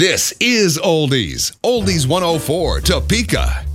This is Oldies, Oldies 104 Topeka.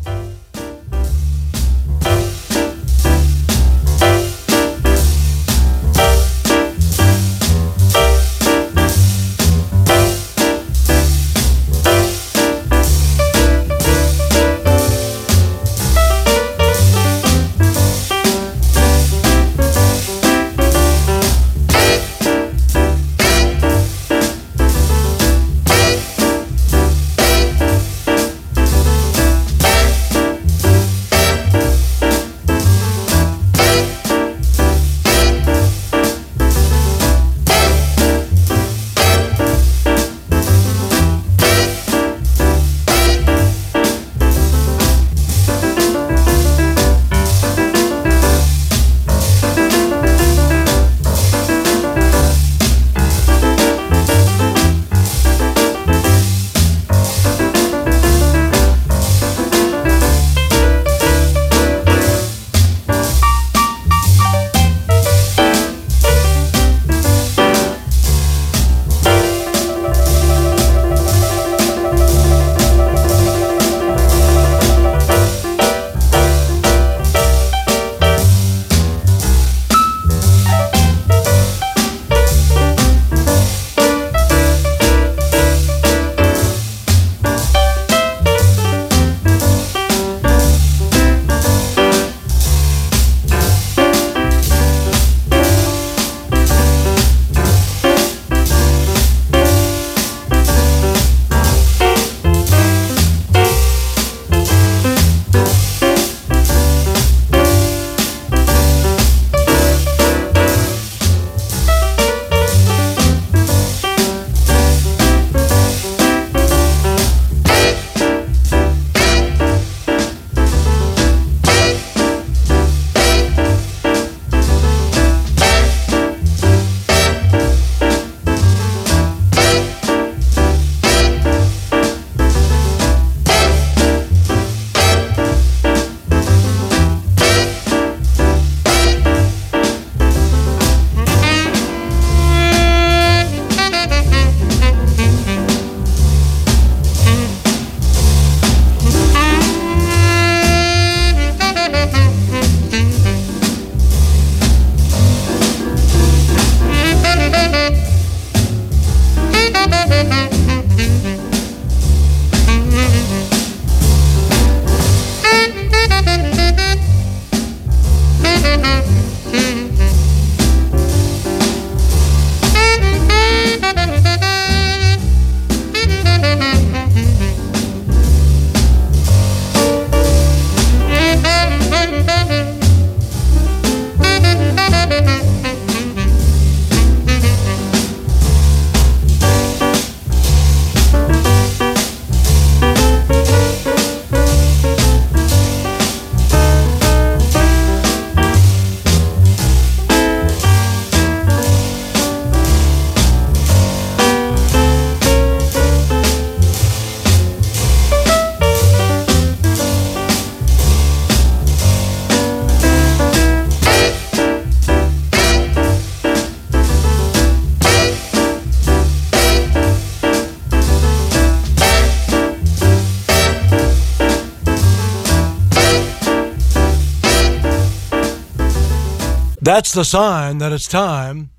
That's the sign that it's time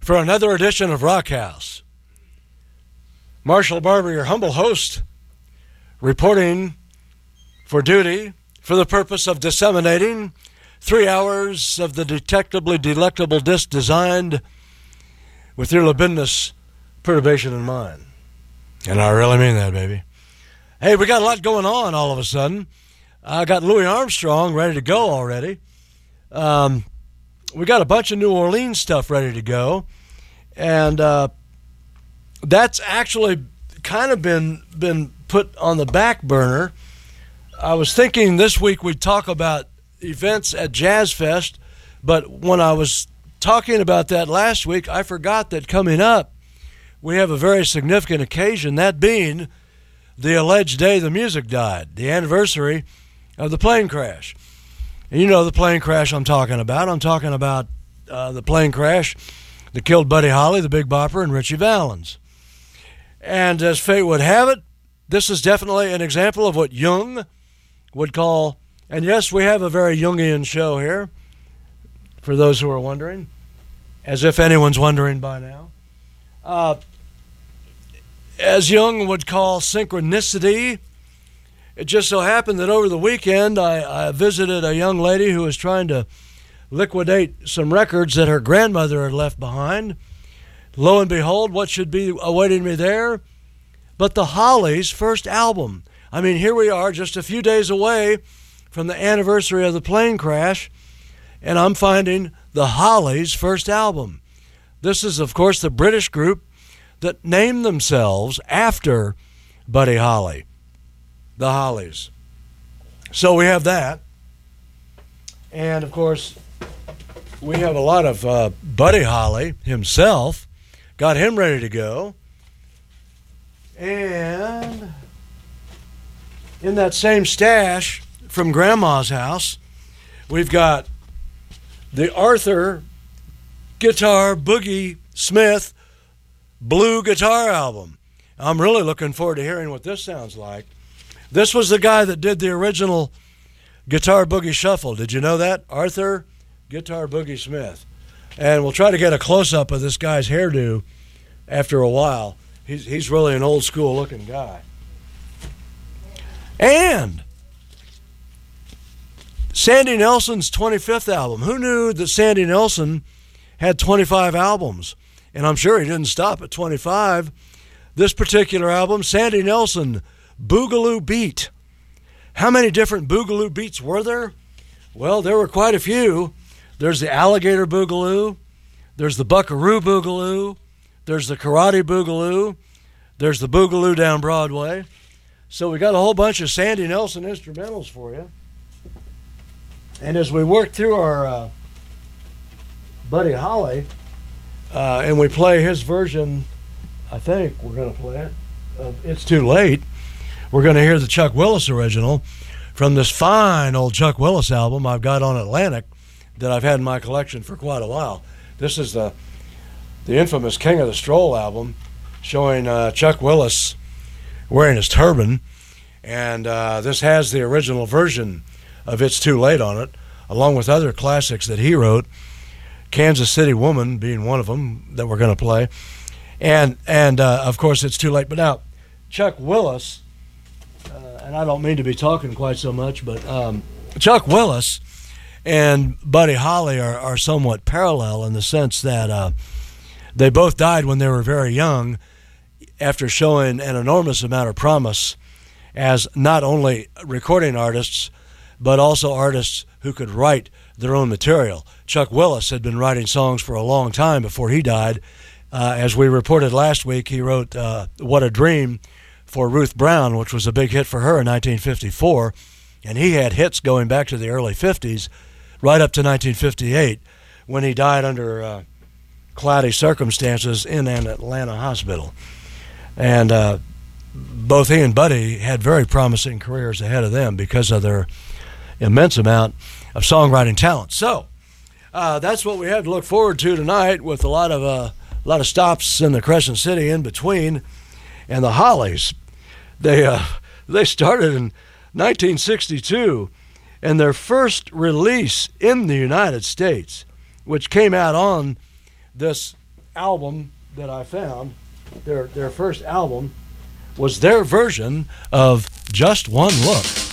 for another edition of Rock House. Marshall Barber, your humble host, reporting for duty for the purpose of disseminating three hours of the detectably delectable disc designed with your libidinous perturbation in mind. And I really mean that, baby. Hey, we got a lot going on all of a sudden. I got Louis Armstrong ready to go already. Um, we got a bunch of New Orleans stuff ready to go, and uh, that's actually kind of been been put on the back burner. I was thinking this week we'd talk about events at Jazz Fest, but when I was talking about that last week, I forgot that coming up we have a very significant occasion, that being the alleged day the music died, the anniversary of the plane crash. And you know the plane crash I'm talking about. I'm talking about uh, the plane crash that killed Buddy Holly, the Big Bopper, and Ritchie Valens. And as fate would have it, this is definitely an example of what Jung would call, and yes, we have a very Jungian show here, for those who are wondering, as if anyone's wondering by now. Uh, as Jung would call synchronicity, it just so happened that over the weekend I, I visited a young lady who was trying to liquidate some records that her grandmother had left behind. Lo and behold, what should be awaiting me there? But the Hollies' first album. I mean, here we are just a few days away from the anniversary of the plane crash, and I'm finding the Hollies' first album. This is, of course, the British group that named themselves after Buddy Holly, the Hollies. So we have that. And of course, we have a lot of uh, Buddy Holly himself. Got him ready to go. And in that same stash from Grandma's house, we've got the Arthur Guitar Boogie Smith Blue Guitar album. I'm really looking forward to hearing what this sounds like. This was the guy that did the original Guitar Boogie Shuffle. Did you know that? Arthur Guitar Boogie Smith. And we'll try to get a close up of this guy's hairdo after a while. He's, he's really an old school looking guy. And Sandy Nelson's 25th album. Who knew that Sandy Nelson had 25 albums? And I'm sure he didn't stop at 25. This particular album, Sandy Nelson, Boogaloo Beat. How many different Boogaloo beats were there? Well, there were quite a few. There's the Alligator Boogaloo, there's the Buckaroo Boogaloo, there's the Karate Boogaloo, there's the Boogaloo down Broadway. So we got a whole bunch of Sandy Nelson instrumentals for you. And as we work through our uh, Buddy Holly, uh, and we play his version, I think we're going to play it. Of it's too late. We're going to hear the Chuck Willis original from this fine old Chuck Willis album I've got on Atlantic that I've had in my collection for quite a while. This is the the infamous King of the Stroll album, showing uh, Chuck Willis wearing his turban, and uh, this has the original version of "It's Too Late" on it, along with other classics that he wrote. Kansas City Woman being one of them that we're going to play, and and uh, of course it's too late. But now, Chuck Willis, and I don't mean to be talking quite so much, but um, Chuck Willis and Buddy Holly are, are somewhat parallel in the sense that uh, they both died when they were very young after showing an enormous amount of promise as not only recording artists, but also artists who could write their own material. Chuck Willis had been writing songs for a long time before he died. Uh, as we reported last week, he wrote uh, What a Dream for Ruth Brown, which was a big hit for her in 1954. And he had hits going back to the early 50s right up to 1958 when he died under uh, cloudy circumstances in an Atlanta hospital. And uh, both he and Buddy had very promising careers ahead of them because of their immense amount of songwriting talent. So uh, that's what we have to look forward to tonight, with a lot of uh, a lot of stops in the Crescent City in between, and the Hollies. They uh, they started in 1962 and their first release in the United States, which came out on this album that I found, their, their first album, was their version of Just One Look.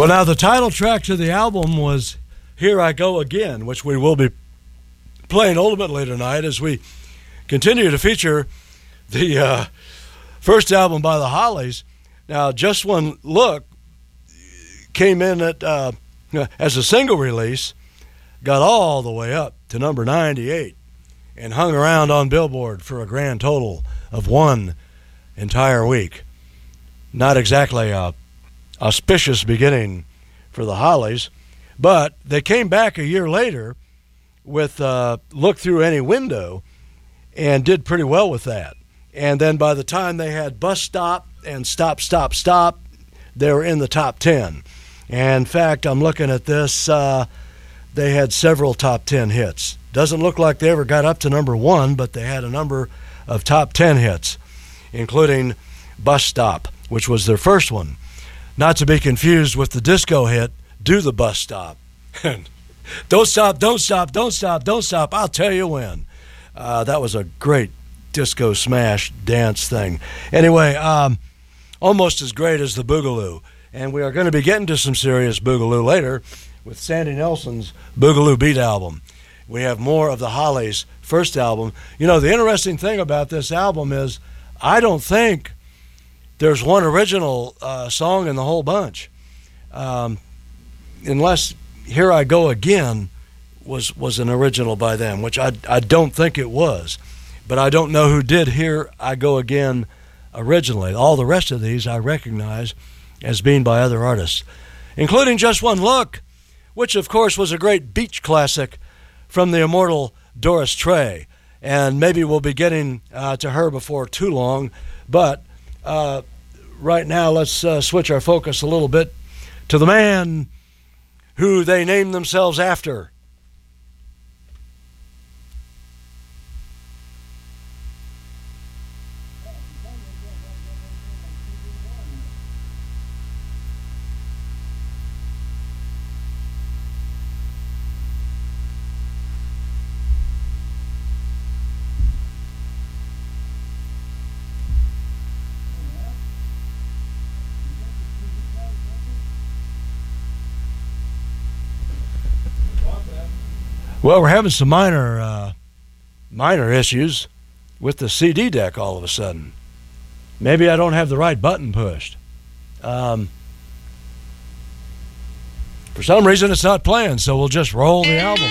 Well, now the title track to the album was Here I Go Again, which we will be playing ultimately tonight as we continue to feature the uh, first album by the Hollies. Now, Just One Look came in at uh, as a single release, got all the way up to number 98, and hung around on Billboard for a grand total of one entire week. Not exactly a auspicious beginning for the Hollies, but they came back a year later with uh, Look Through Any Window and did pretty well with that. And then by the time they had Bus Stop and Stop, Stop, Stop, they were in the top 10. And in fact, I'm looking at this, uh, they had several top 10 hits. Doesn't look like they ever got up to number one, but they had a number of top 10 hits, including Bus Stop, which was their first one. Not to be confused with the disco hit, Do the Bus Stop. don't stop, don't stop, don't stop, don't stop. I'll tell you when. Uh, that was a great disco smash dance thing. Anyway, um, almost as great as the Boogaloo. And we are going to be getting to some serious Boogaloo later with Sandy Nelson's Boogaloo Beat album. We have more of the Hollies' first album. You know, the interesting thing about this album is I don't think there's one original uh, song in the whole bunch. Um, unless Here I Go Again was, was an original by them, which I, I don't think it was. But I don't know who did Here I Go Again originally. All the rest of these I recognize as being by other artists, including Just One Look, which of course was a great beach classic from the immortal Doris Troy. And maybe we'll be getting uh, to her before too long. But uh, right now, let's uh, switch our focus a little bit to the man who they named themselves after. Well, we're having some minor uh, minor issues with the CD deck all of a sudden. Maybe I don't have the right button pushed. Um, for some reason, it's not playing, so we'll just roll the album.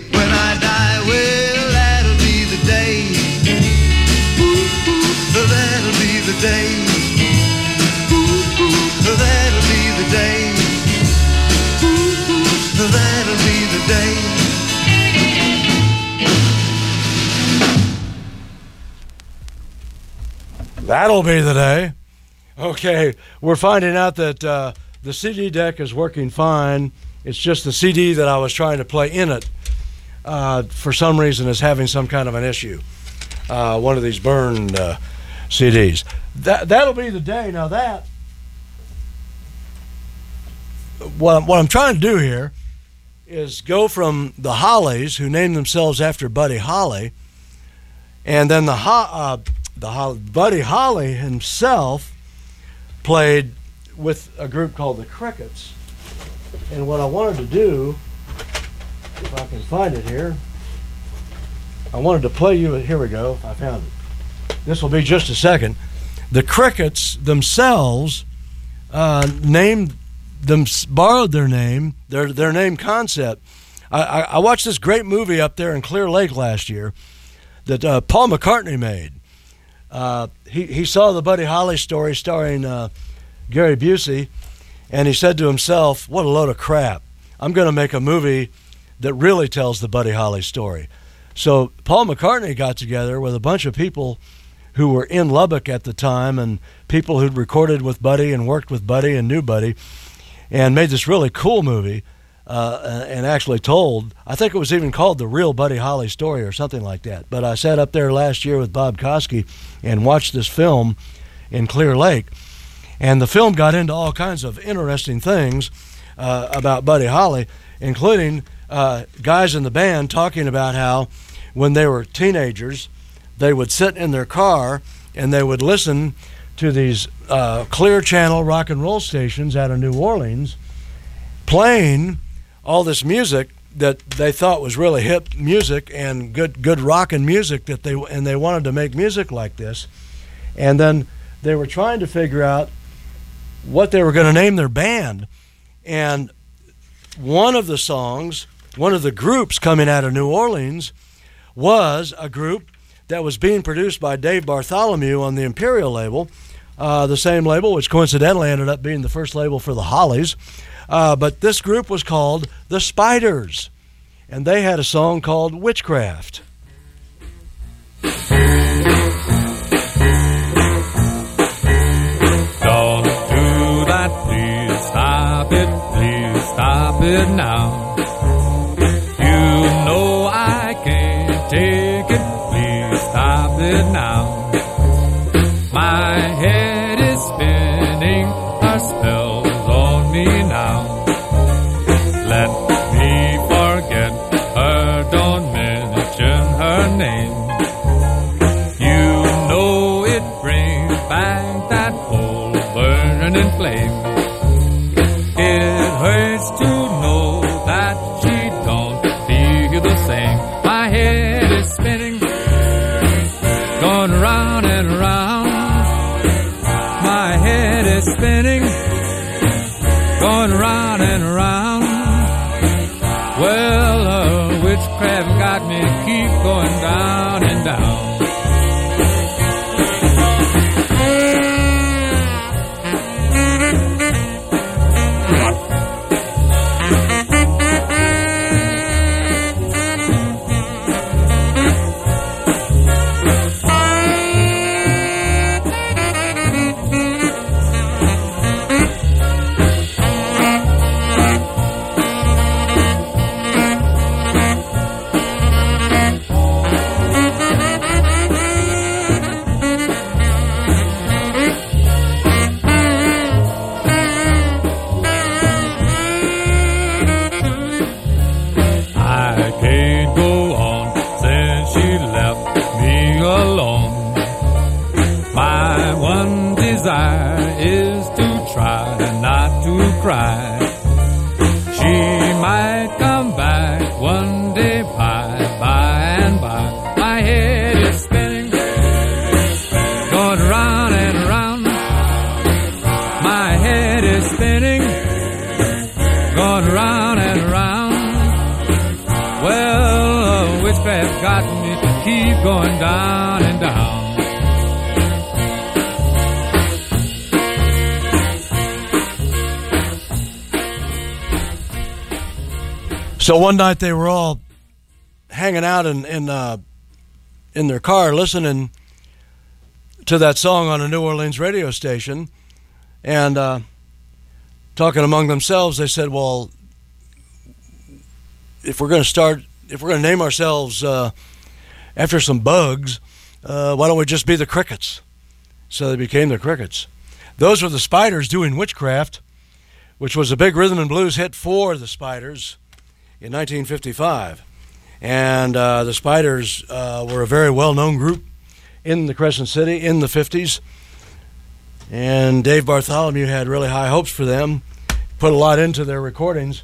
day. Ooh, ooh, that'll be the day. Ooh, ooh, that'll be the day. That'll be the day. Okay, we're finding out that uh, the CD deck is working fine. It's just the CD that I was trying to play in it, uh, for some reason, is having some kind of an issue. Uh, one of these burned uh, CDs. That that'll be the day. Now that what what I'm trying to do here is go from the Hollies, who named themselves after Buddy Holly, and then the uh, the Buddy Holly himself played with a group called the Crickets. And what I wanted to do, if I can find it here, I wanted to play you. Here we go. I found it. This will be just a second. The Crickets themselves uh, named them borrowed their name, their their name concept. I, I, I watched this great movie up there in Clear Lake last year that uh, Paul McCartney made. Uh, he he saw the Buddy Holly story starring uh, Gary Busey, and he said to himself, "What a load of crap! I'm going to make a movie that really tells the Buddy Holly story." So Paul McCartney got together with a bunch of people who were in Lubbock at the time and people who'd recorded with Buddy and worked with Buddy and knew Buddy and made this really cool movie uh, and actually told, I think it was even called The Real Buddy Holly Story or something like that. But I sat up there last year with Bob Koski and watched this film in Clear Lake. And the film got into all kinds of interesting things uh, about Buddy Holly, including uh, guys in the band talking about how when they were teenagers, they would sit in their car and they would listen to these uh, clear channel rock and roll stations out of New Orleans playing all this music that they thought was really hip music and good good rock and music that they and they wanted to make music like this. And then they were trying to figure out what they were going to name their band. And one of the songs one of the groups coming out of New Orleans was a group that was being produced by Dave Bartholomew on the Imperial label uh, the same label, which coincidentally ended up being the first label for the Hollies. Uh, but this group was called the Spiders, and they had a song called Witchcraft. Don't do that, please stop it, please stop it now. Going down and down. So one night they were all hanging out in in uh, in their car listening to that song on a New Orleans radio station, and uh, talking among themselves, they said, "Well, if we're going to start, if we're going to name ourselves uh, after some bugs, uh, why don't we just be the Crickets?" So they became the Crickets. Those were the Spiders doing witchcraft, which was a big rhythm and blues hit for the Spiders in 1955. And uh, the Spiders uh, were a very well known group in the Crescent City in the 50s. And Dave Bartholomew had really high hopes for them, put a lot into their recordings,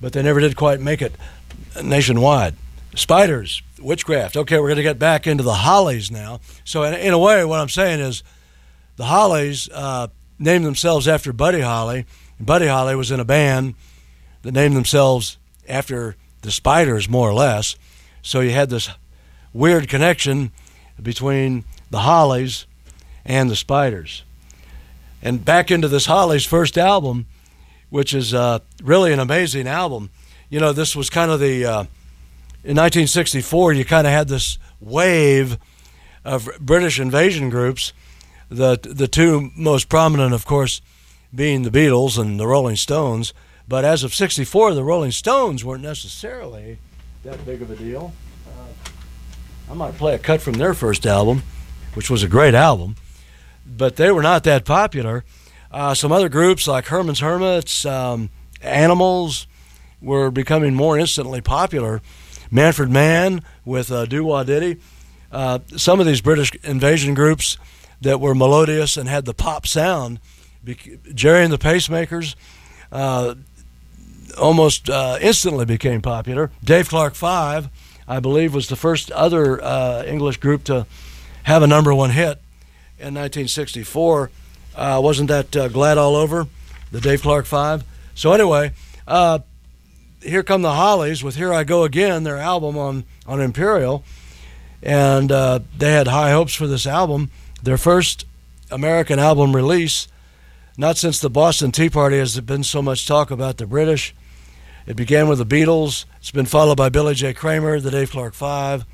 but they never did quite make it nationwide. Spiders, witchcraft. Okay, we're going to get back into the Hollies now. So, in, in a way, what I'm saying is the Hollies uh, named themselves after Buddy Holly. Buddy Holly was in a band that named themselves after the Spiders, more or less. So you had this weird connection between the Hollies and the Spiders. And back into this Hollies first album, which is uh, really an amazing album. You know, this was kind of the, uh, in 1964, you kind of had this wave of British invasion groups. The, the two most prominent, of course, being the Beatles and the Rolling Stones. But as of 64, the Rolling Stones weren't necessarily that big of a deal. Uh, I might play a cut from their first album, which was a great album, but they were not that popular. Uh, some other groups like Herman's Hermits, um, Animals, were becoming more instantly popular. Manfred Mann with uh, Doo Wah Diddy. Uh, some of these British invasion groups that were melodious and had the pop sound. Gerry and the Pacemakers uh, almost uh, instantly became popular. Dave Clark Five, I believe, was the first other uh, English group to have a number one hit in 1964. Uh, wasn't that uh, Glad All Over, the Dave Clark Five? So anyway, uh, here come the Hollies with "Here I Go Again," their album on on Imperial, and uh, they had high hopes for this album. Their first American album release. Not since the Boston Tea Party has there been so much talk about the British. It began with the Beatles. It's been followed by Billy J. Kramer, the Dave Clark Five,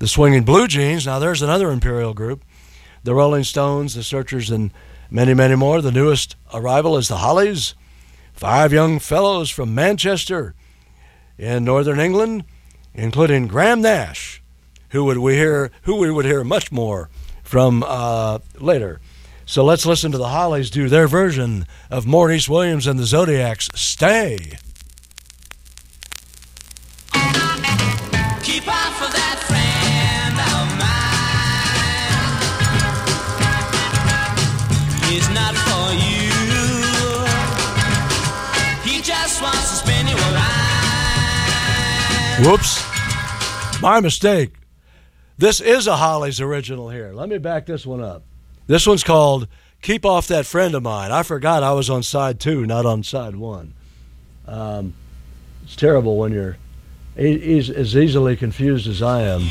the Swinging Blue Jeans. Now there's another Imperial group. The Rolling Stones, the Searchers, and many, many more. The newest arrival is the Hollies, five young fellows from Manchester in northern England, including Graham Nash, who would we hear who we would hear much more from uh, later. So let's listen to the Hollies do their version of Maurice Williams and the Zodiacs. Stay. Whoops. My mistake. This is a Hollies' original here. Let me back this one up. This one's called Keep Off That Friend of Mine. I forgot I was on side two, not on side one. Um, it's terrible when you're as easily confused as I am.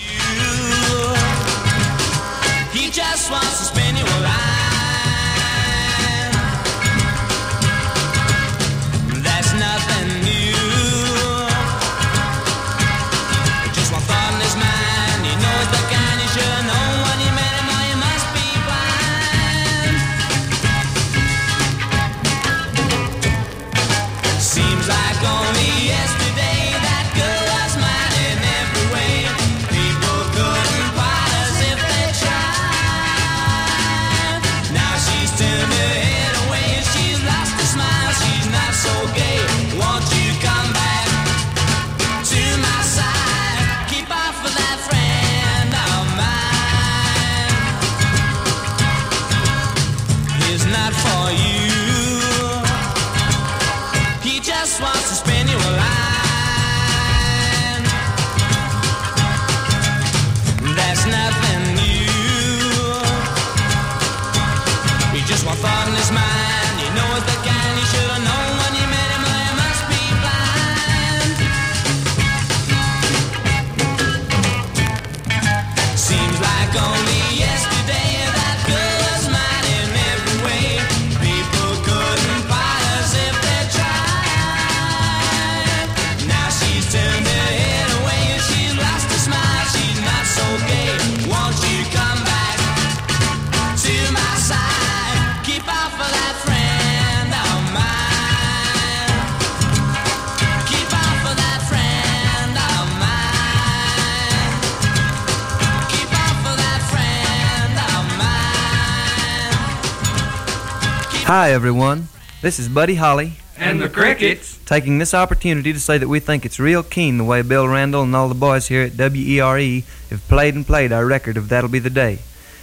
Hi, everyone. This is Buddy Holly. And the crickets. Taking this opportunity to say that we think it's real keen the way Bill Randle and all the boys here at WERE have played and played our record of That'll Be the Day.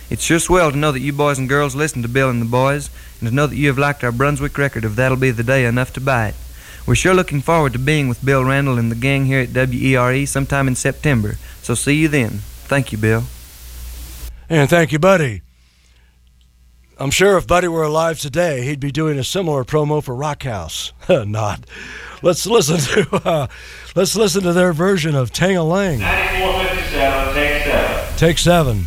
It's sure swell to know that you boys and girls listen to Bill and the boys, and to know that you have liked our Brunswick record of That'll Be the Day enough to buy it. We're sure looking forward to being with Bill Randle and the gang here at WERE sometime in September, so see you then. Thank you, Bill. And thank you, Buddy. I'm sure if Buddy were alive today, he'd be doing a similar promo for Rockhouse. Not. Let's listen to uh, let's listen to their version of Ting-a-Ling. 9457, take seven. Take seven.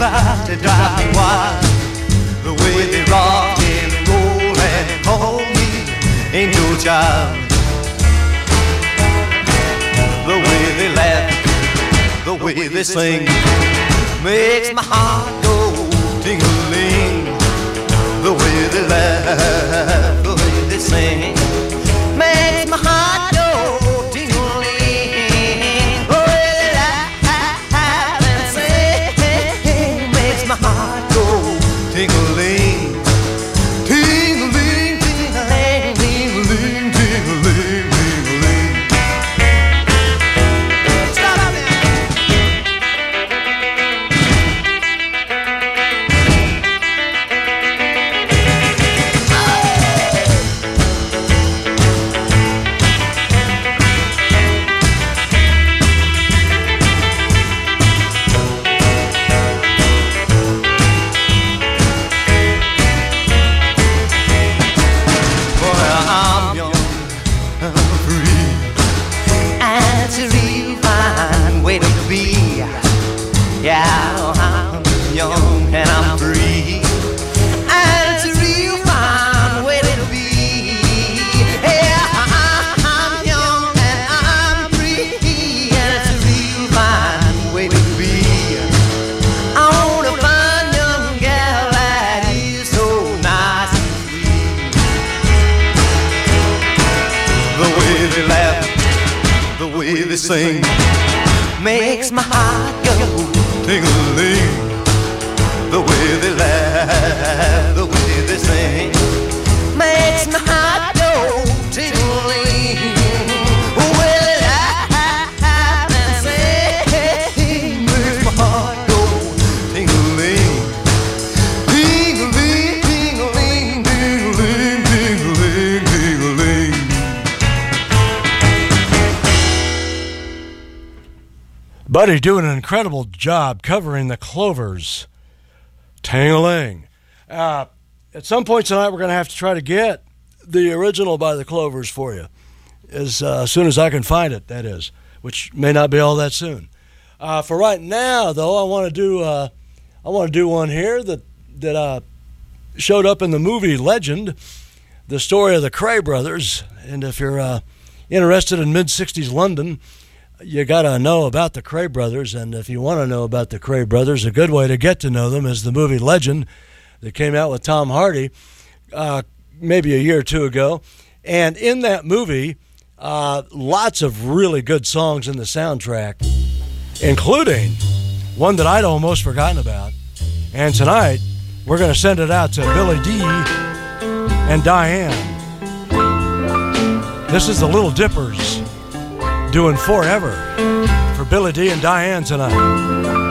Bound to drive me wild. The way they rock and roll and call me angel child. The way they laugh, the way they sing, makes my heart go tingling. The way they laugh, the way they sing, Buddy doing an incredible job covering the Clovers. Ting-a-Ling. Uh, at some point tonight, we're going to have to try to get the original by the Clovers for you, as uh, soon as I can find it. That is, which may not be all that soon. Uh, for right now, though, I want to do uh, I want to do one here that that uh, showed up in the movie Legend, the story of the Kray brothers. And if you're uh, interested in mid '60s London, you got to know about the Kray brothers. And if you want to know about the Kray brothers, a good way to get to know them is the movie Legend that came out with Tom Hardy uh, maybe a year or two ago. And in that movie, uh, lots of really good songs in the soundtrack, including one that I'd almost forgotten about. And tonight, we're going to send it out to Billy D and Diane. This is the Little Dippers doing Forever for Billy D and Diane tonight.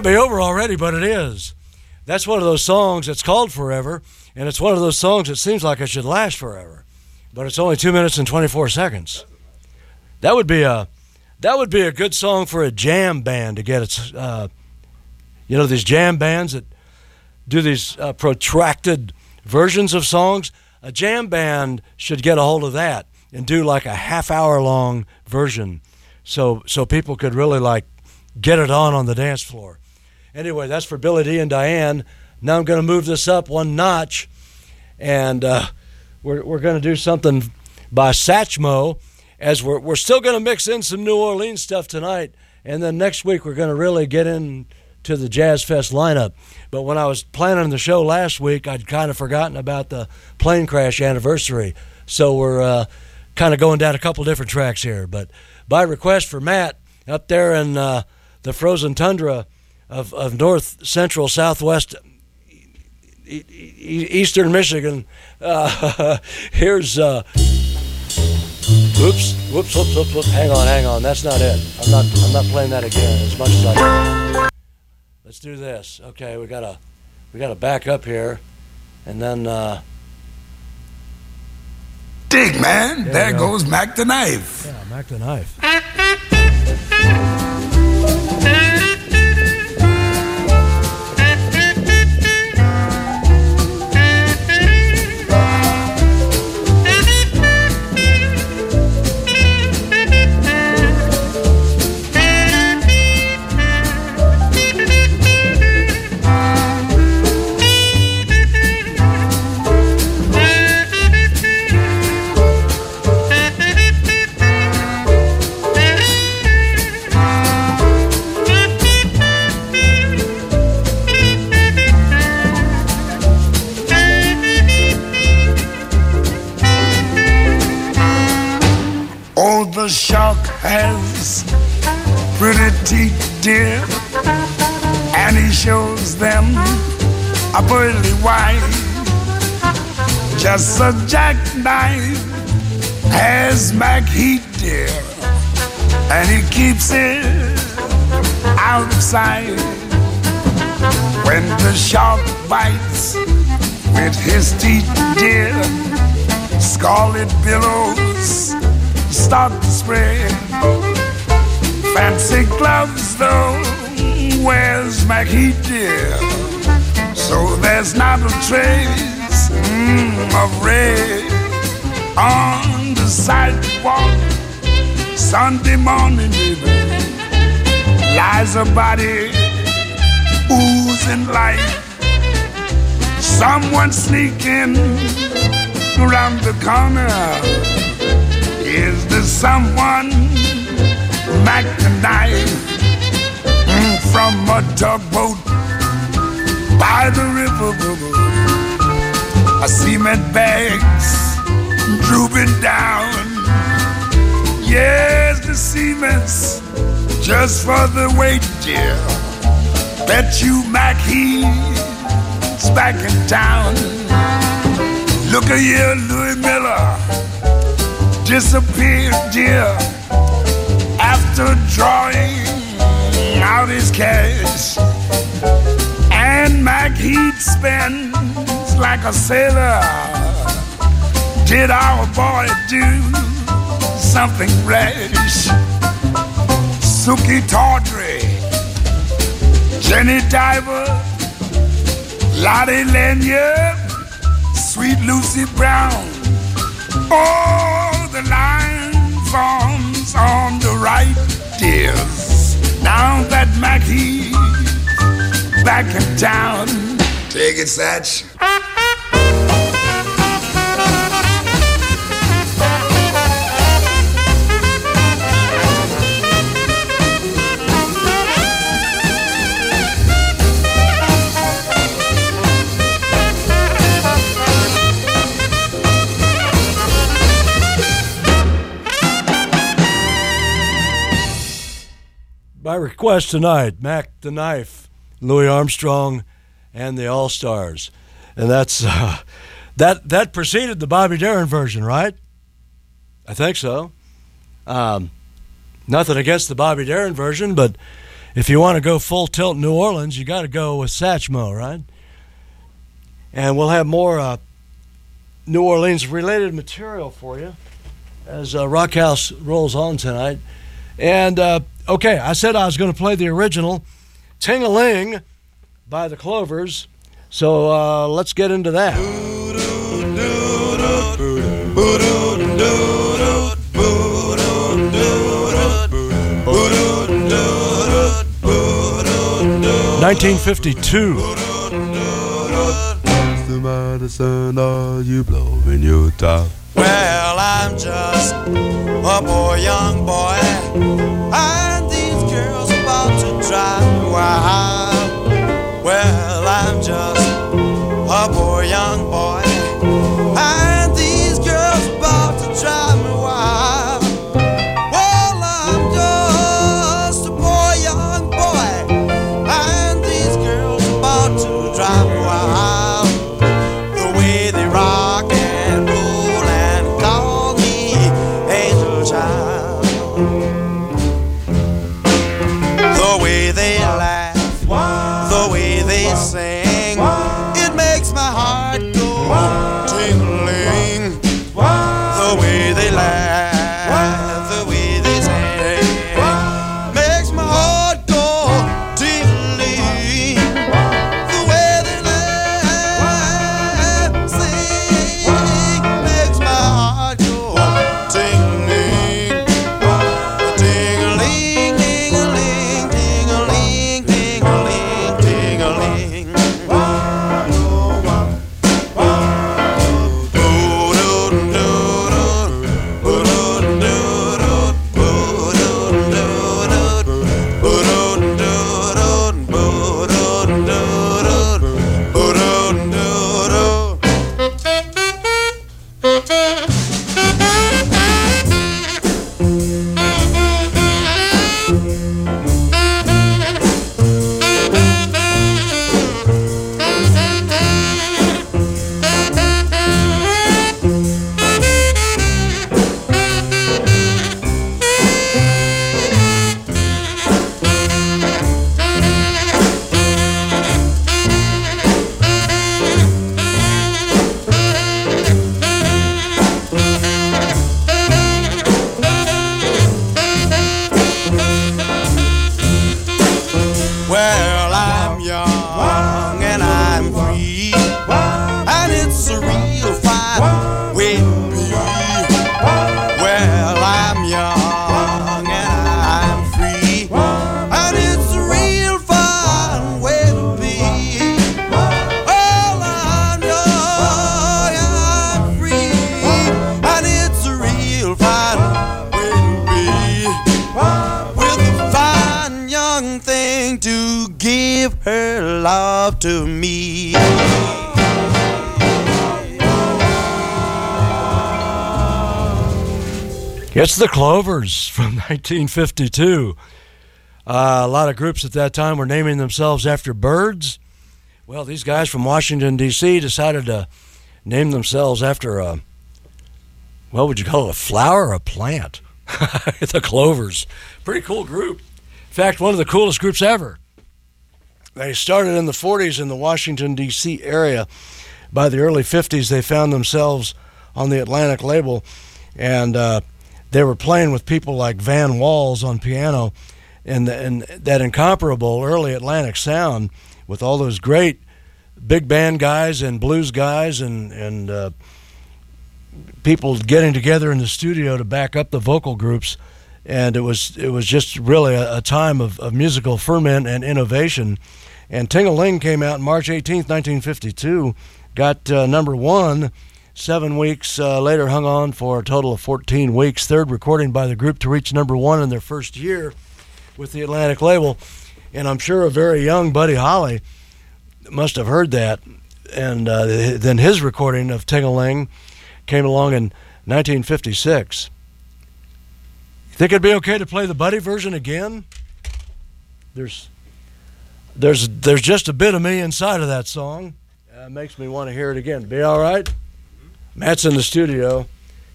Can't be over already, but it is. That's one of those songs that's called Forever, and it's one of those songs that seems like it should last forever, but it's only two minutes and 24 seconds. That would be a that would be a good song for a jam band to get its. Uh, you know these jam bands that do these uh, protracted versions of songs. A jam band should get a hold of that and do like a half hour long version, so so people could really like get it on on the dance floor. Anyway, that's for Billy D and Diane. Now I'm going to move this up one notch, and uh, we're we're going to do something by Satchmo. As we're we're still going to mix in some New Orleans stuff tonight, and then next week we're going to really get into the Jazz Fest lineup. But when I was planning the show last week, I'd kind of forgotten about the plane crash anniversary, so we're uh, kind of going down a couple different tracks here. But by request for Matt up there in uh, the frozen tundra of, of north central southwest eastern Michigan. Uh, here's uh, oops, whoops, whoops, whoops, whoops. Hang on, hang on. That's not it. I'm not. I'm not playing that again as much as I. Can. Let's do this. Okay, we gotta we gotta back up here, and then. Uh, Dig, man. There There, goes Mac the Knife. yeah, Mac the knife. Shark has pretty teeth, dear, and he shows them a pearly white. Just a jackknife has Macheath, dear, and he keeps it out of sight. When the shark bites with his teeth, dear, scarlet billows start to spread. Fancy gloves, though, where's Mackie dear? So there's not a trace mm, of red on the sidewalk. Sunday morning, baby, lies a body oozing life. Someone sneaking around the corner. Is there someone knife mm, from a tugboat by the river? I cement bags drooping down. Yes, the cement's just for the weight, dear. Bet you Mac he's back in town. Look at here, Louis Miller disappeared, dear, after drawing out his cash. And Macheath spends like a sailor. Did our boy do something rash? Suki Tawdry, Jenny Diver, Lotte Lenya, Sweet Lucy Brown. Oh, the line forms on the right, dears. Now that Mackie's back in town. Take it, Satch. By request tonight, Mac the Knife, Louis Armstrong, and the All Stars, and that's uh, that that preceded the Bobby Darin version, right? I think so. Um, nothing against the Bobby Darin version, but if you want to go full tilt New Orleans, you got to go with Satchmo, right? And we'll have more uh, New Orleans related material for you as uh, Rock House rolls on tonight. And uh, okay, I said I was going to play the original Ting a Ling by the Clovers. So uh, let's get into that. 1952. the medicine are you blowing your top? Well, I'm just a poor young boy, and drive me the Clovers from 1952. Uh, a lot of groups at that time were naming themselves after birds. Well, these guys from Washington, D.C. decided to name themselves after a, what would you call it, a flower or a plant? the Clovers. Pretty cool group. In fact, one of the coolest groups ever. They started in the 40s in the Washington, D.C. area. By the early 50s, they found themselves on the Atlantic label, and uh, they were playing with people like Van Walls on piano, and, and that incomparable early Atlantic sound with all those great big band guys and blues guys and and uh, people getting together in the studio to back up the vocal groups, and it was it was just really a, a time of, of musical ferment and innovation. And Ting-a-Ling came out March 18th, 1952, got uh, number one seven weeks uh, later, hung on for a total of 14 weeks. Third recording by the group to reach number one in their first year with the Atlantic label. And I'm sure a very young Buddy Holly must have heard that. And uh, then his recording of Ting-a-Ling came along in 1956. Think it'd be okay to play the Buddy version again? There's, there's, there's just a bit of me inside of that song. Uh, makes me want to hear it again. Be all right? Matt's in the studio.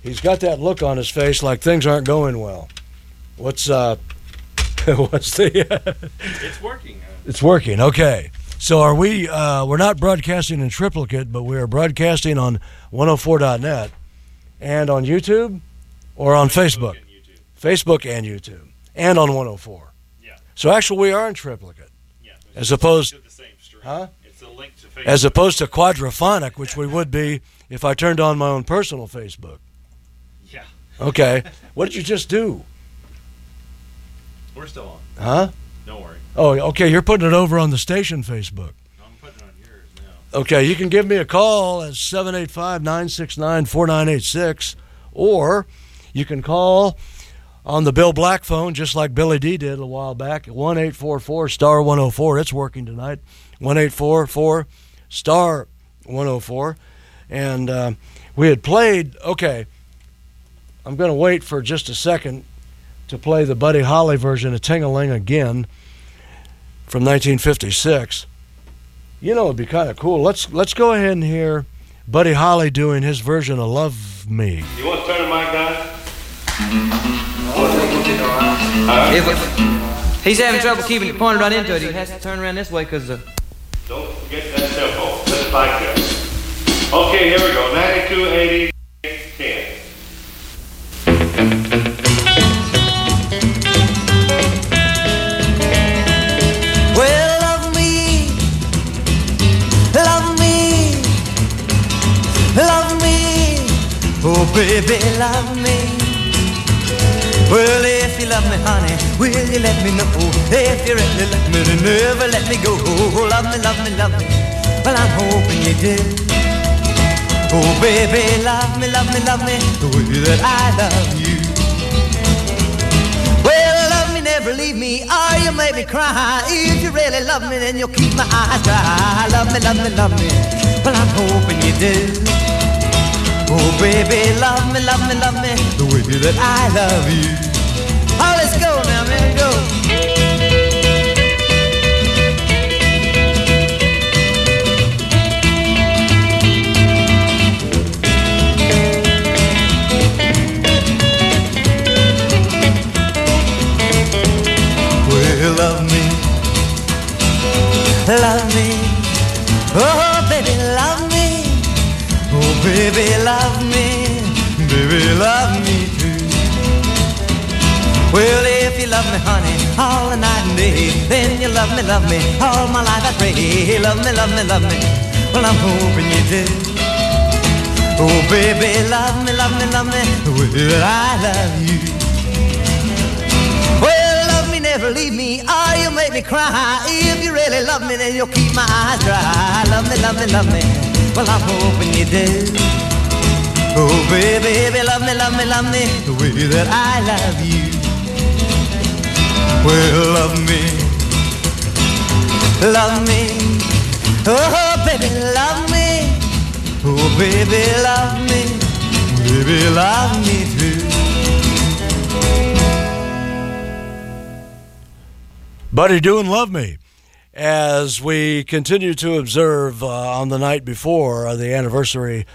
He's got that look on his face like things aren't going well. What's uh What's the? It's working. It's working. Okay. So are we? Uh, we're not broadcasting in triplicate, but we are broadcasting on 104.net and on YouTube or on Facebook. Facebook and YouTube and on 104. Yeah. So actually, we are in triplicate. Yeah. As opposed, the same stream. huh? It's a link to Facebook. As opposed to quadraphonic, which we would be if I turned on my own personal Facebook. Yeah. Okay. what did you just do? We're still on. Huh? Don't worry. Oh, okay. You're putting it over on the station Facebook. I'm putting it on yours now. Okay, you can give me a call at 785 969 4986, or you can call on the Bill Black phone, just like Billy D did a while back, at 1 844 star 104. It's working tonight. 1 844 star 104. And uh, we had played, okay, I'm going to wait for just a second to play the Buddy Holly version of Ting-a-Ling again from 1956. You know, it'd be kind of cool. Let's let's go ahead and hear Buddy Holly doing his version of "Love Me." You want to turn the mic down? If he's having trouble keeping it pointed right into it, he has to turn around this way because uh, Don't forget that tempo. Just like that. Okay, here we go. 92, 80, 10. Well, love me, love me, love me, oh baby, love me. Well, if you love me, honey, will you let me know? If you really love me, then never let me go. Oh, love me, love me, love me. Well, I'm hoping you do. Oh, baby, love me, love me, love me, the way that I love you. Well, love me, never leave me, or you make me cry. If you really love me, then you'll keep my eyes dry. Love me, love me, love me. Well, I'm hoping you do. Oh, baby, love me, love me, love me, the way that I love you. Oh, let's go now, man, go. Well, love me, love me, oh baby, love me, oh baby, love me, baby, love me too. Well, if you love me, honey, all the night and day, then you love me, love me, all my life I pray. Love me, love me, love me, well, I'm hoping you do. Oh, baby, love me, love me, love me, that I love you. Never me, or you'll make me cry. If you really love me, then you'll keep my eyes dry. Love me, love me, love me, well, I'm hoping you do. Oh, baby, baby, love me, love me, love me, the way that I love you. Well, love me, love me, oh, baby, love me. Oh, baby, love me, baby, love me too. Buddy doing Love Me. As we continue to observe uh, on the night before uh, the anniversary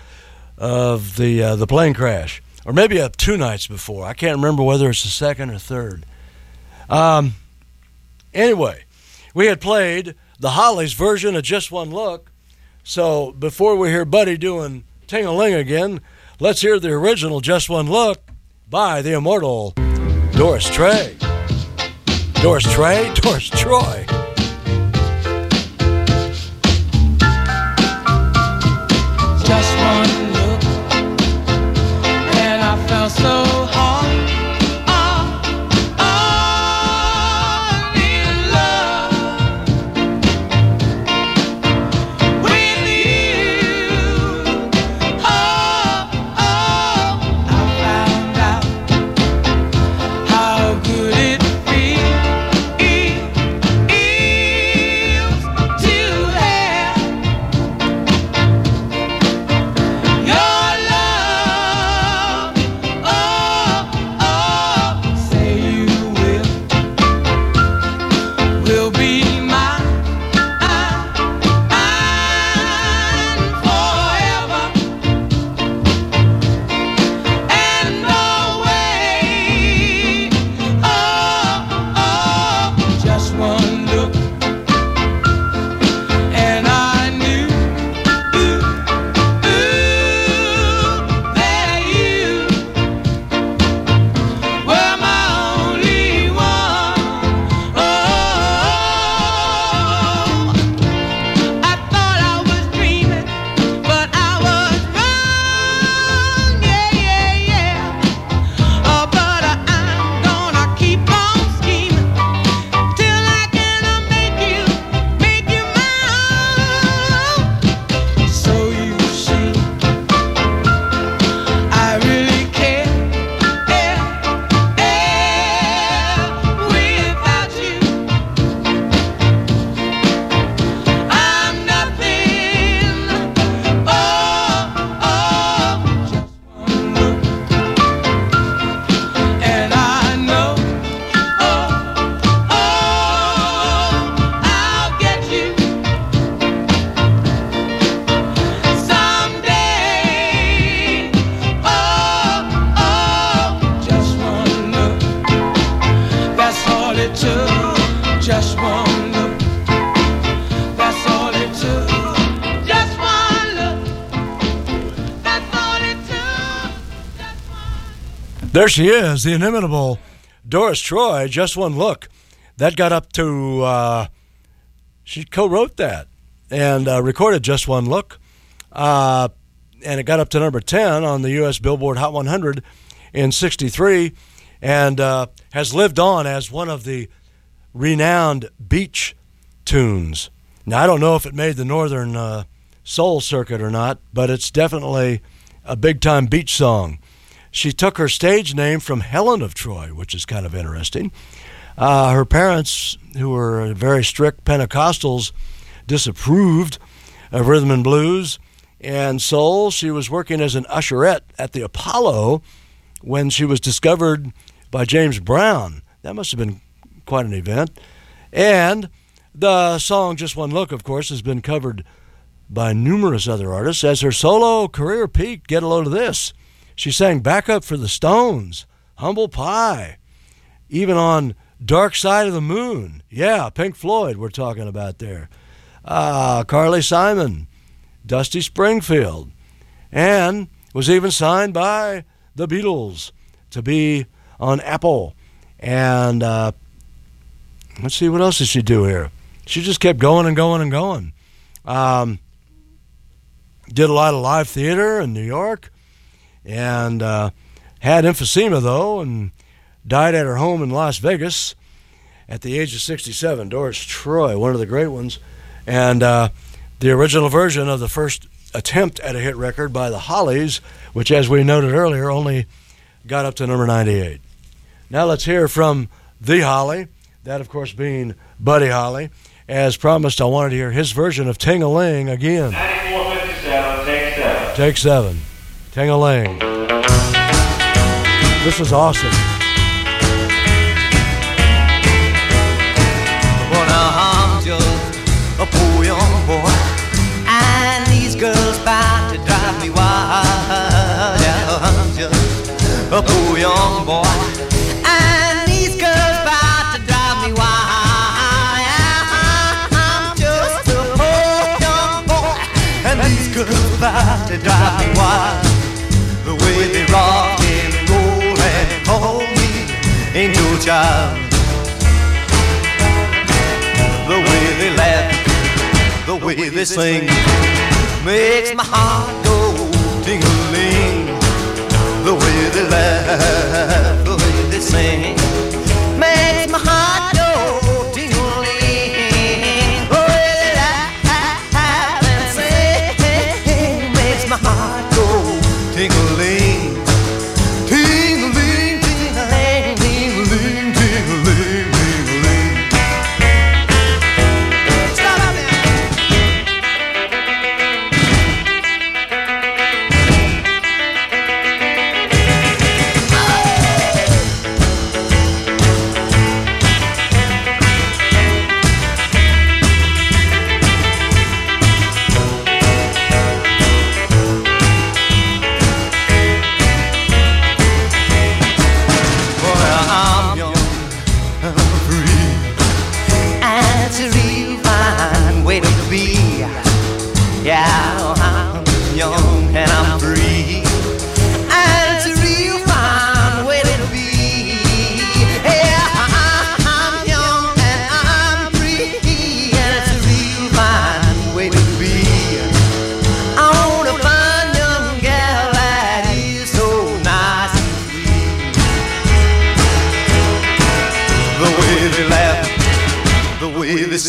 of the uh, the plane crash, or maybe uh, two nights before. I can't remember whether it's the second or third. Um, anyway, we had played the Hollies version of Just One Look. So before we hear Buddy doing Ting a Ling again, let's hear the original Just One Look by the immortal Doris Trey. Doris Trey? Doris Troy. Just one look, and I felt so hard. She is, the inimitable Doris Troy. Just one look. That got up to, uh, she co wrote that and uh, recorded Just One Look. Uh, and it got up to number 10 on the U.S. Billboard Hot 100 in 63 and uh, has lived on as one of the renowned beach tunes. Now, I don't know if it made the Northern uh, Soul circuit or not, but it's definitely a big time beach song. She took her stage name from Helen of Troy, which is kind of interesting. Uh, her parents, who were very strict Pentecostals, disapproved of rhythm and blues and soul. She was working as an usherette at the Apollo when she was discovered by James Brown. That must have been quite an event. And the song Just One Look, of course, has been covered by numerous other artists. As her solo career peaked, get a load of this. She sang backup for the Stones, Humble Pie, even on Dark Side of the Moon. Yeah, Pink Floyd, we're talking about there. Uh, Carly Simon, Dusty Springfield, and was even signed by the Beatles to be on Apple. And uh, let's see, what else did she do here? She just kept going and going and going. Um, did a lot of live theater in New York and uh, had emphysema, though, and died at her home in Las Vegas at the age of 67. Doris Troy, one of the great ones. And uh, the original version of the first attempt at a hit record by the Hollies, which, as we noted earlier, only got up to number 98. Now let's hear from The Holly, that, of course, being Buddy Holly. As promised, I wanted to hear his version of Ting a Ling again. 9457, take seven. Take seven. Ting a Ling. This is awesome. Well, I'm just a poor young boy, and these girls bound to drive me wild. Yeah, I'm just a poor young boy, and these girls bound to drive me wild. I'm just a poor young boy, and these girls bound to drive me wild. Angel child. The way they laugh, the way they sing, makes my heart go tingling. The way they laugh, the way they sing, makes my heart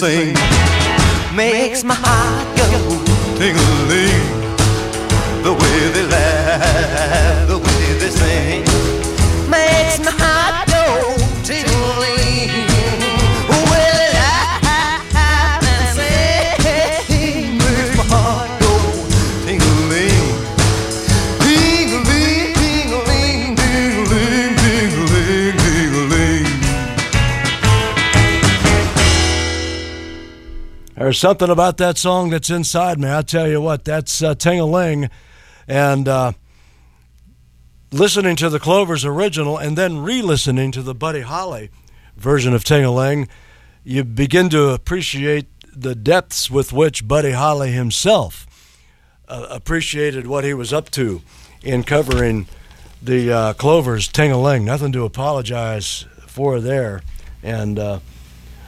sing, makes my heart There's something about that song that's inside me. I tell you what, that's uh, Ting-a-Ling. And uh, listening to the Clovers original and then re-listening to the Buddy Holly version of Ting-a-Ling, you begin to appreciate the depths with which Buddy Holly himself uh, appreciated what he was up to in covering the uh, Clovers ting-a-ling. Nothing to apologize for there, and uh,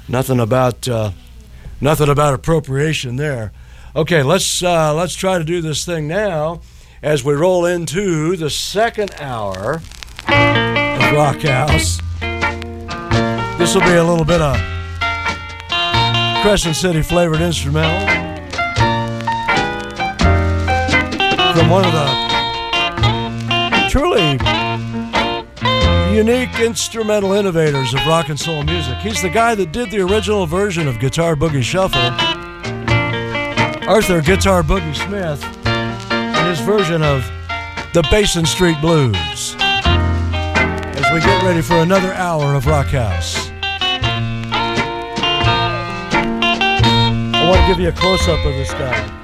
nothing about uh, nothing about appropriation there. Okay, let's uh, let's try to do this thing now as we roll into the second hour of Rock House. This will be a little bit of Crescent City flavored instrumental from one of the truly unique instrumental innovators of rock and soul music. He's the guy that did the original version of Guitar Boogie Shuffle, Arthur Guitar Boogie Smith, and his version of the Basin Street Blues. As we get ready for another hour of Rock House. I want to give you a close up of this guy.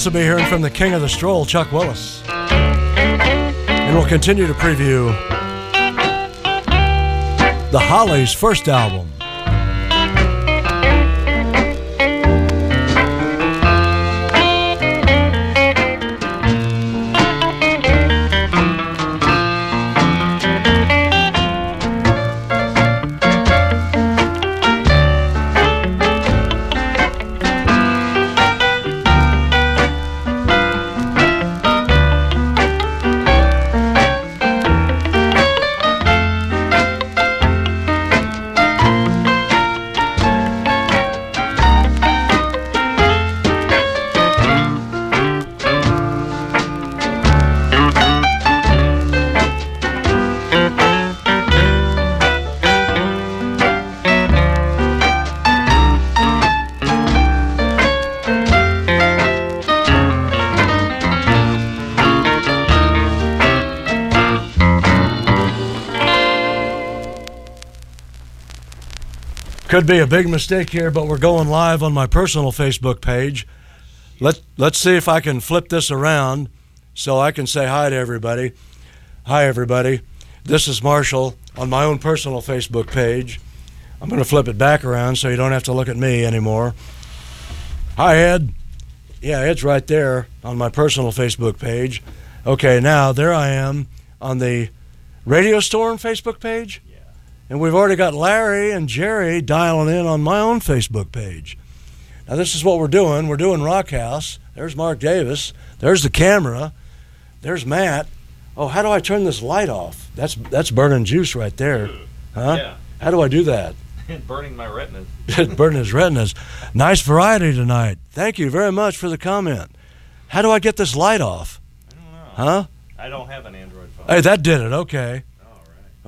Also be hearing from the king of the stroll, Chuck Willis. And we'll continue to preview the Hollies' first album. Could be a big mistake here, but we're going live on my personal Facebook page. Let Let's see if I can flip this around so I can say hi to everybody. Hi, everybody. This is Marshall on my own personal Facebook page. I'm going to flip it back around so you don't have to look at me anymore. Hi, Ed. Yeah, Ed's right there on my personal Facebook page. Okay, now there I am on the Radio Storm Facebook page. And we've already got Larry and Jerry dialing in on my own Facebook page. Now, this is what we're doing. We're doing Rock House. There's Mark Davis. There's the camera. There's Matt. Oh, how do I turn this light off? That's that's burning juice right there. Huh? Yeah. How do I do that? Burning my retinas. burning his retinas. Nice variety tonight. Thank you very much for the comment. How do I get this light off? I don't know. Huh? I don't have an Android phone. Hey, that did it. Okay.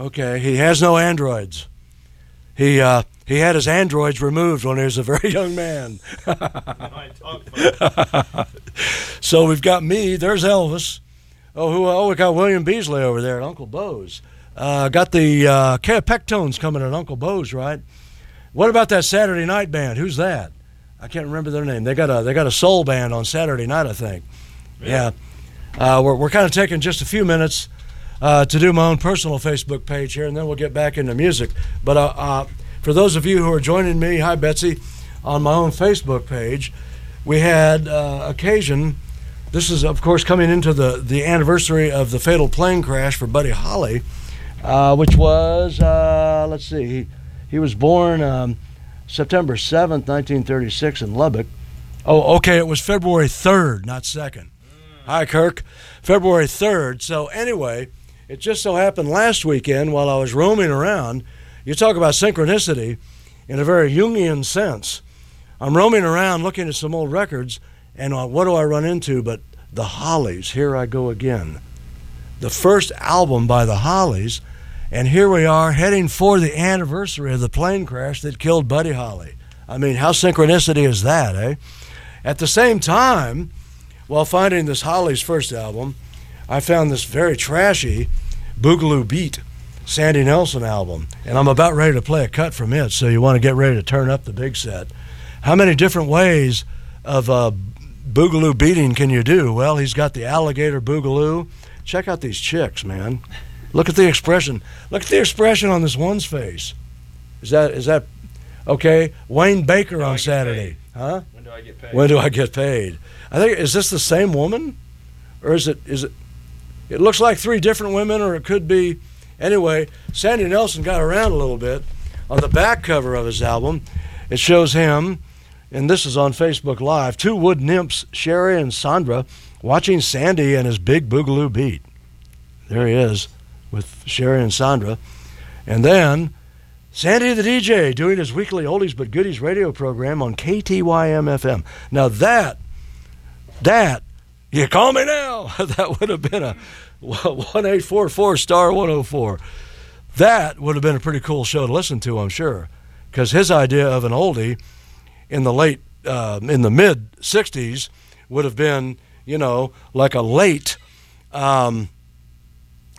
Okay. He has no androids. He uh, he had his androids removed when he was a very young man. So we've got me. There's Elvis. Oh, who? Oh, we got William Beasley over there at Uncle Bo's. Uh, got the uh, Pectones coming at Uncle Bo's, right? What about that Saturday night band? Who's that? I can't remember their name. They got a they got a soul band on Saturday night, I think. Yeah. Uh, we're we're kind of taking just a few minutes uh, to do my own personal Facebook page here, and then we'll get back into music. But uh, uh, for those of you who are joining me, hi Betsy, on my own Facebook page, we had uh, occasion. This is, of course, coming into the, the anniversary of the fatal plane crash for Buddy Holly, uh, which was, uh, let's see, he, he was born um, September 7th, 1936, in Lubbock. Oh, okay, it was February 3rd, not 2nd. Hi, Kirk. February 3rd. So, anyway, it just so happened last weekend while I was roaming around, you talk about synchronicity in a very Jungian sense. I'm roaming around looking at some old records, and uh, what do I run into but the Hollies? Here I go again. The first album by the Hollies, and here we are heading for the anniversary of the plane crash that killed Buddy Holly. I mean, how synchronicity is that, eh? At the same time, while finding this Hollies first album, I found this very trashy Boogaloo Beat Sandy Nelson album, and I'm about ready to play a cut from it. So you want to get ready to turn up the big set. How many different ways of uh, boogaloo beating can you do? Well, he's got the alligator boogaloo. Check out these chicks, man. Look at the expression. Look at the expression on this one's face. Is that is that okay? Wayne Baker on Saturday, huh? When do I get paid? When do I get paid? I think is this the same woman, or is it is it? It looks like three different women, or it could be. Anyway, Sandy Nelson got around a little bit. On the back cover of his album, it shows him, and this is on Facebook Live. Two wood nymphs, Sherry and Sandra, watching Sandy and his big boogaloo beat. There he is with Sherry and Sandra, and then Sandy the DJ doing his weekly oldies but goodies radio program on KTYM FM. Now that, that, you call me now. that would have been a 1844 star 104. That would have been a pretty cool show to listen to, I'm sure, because his idea of an oldie in the late, uh, in the mid 60s would have been, you know, like a late um,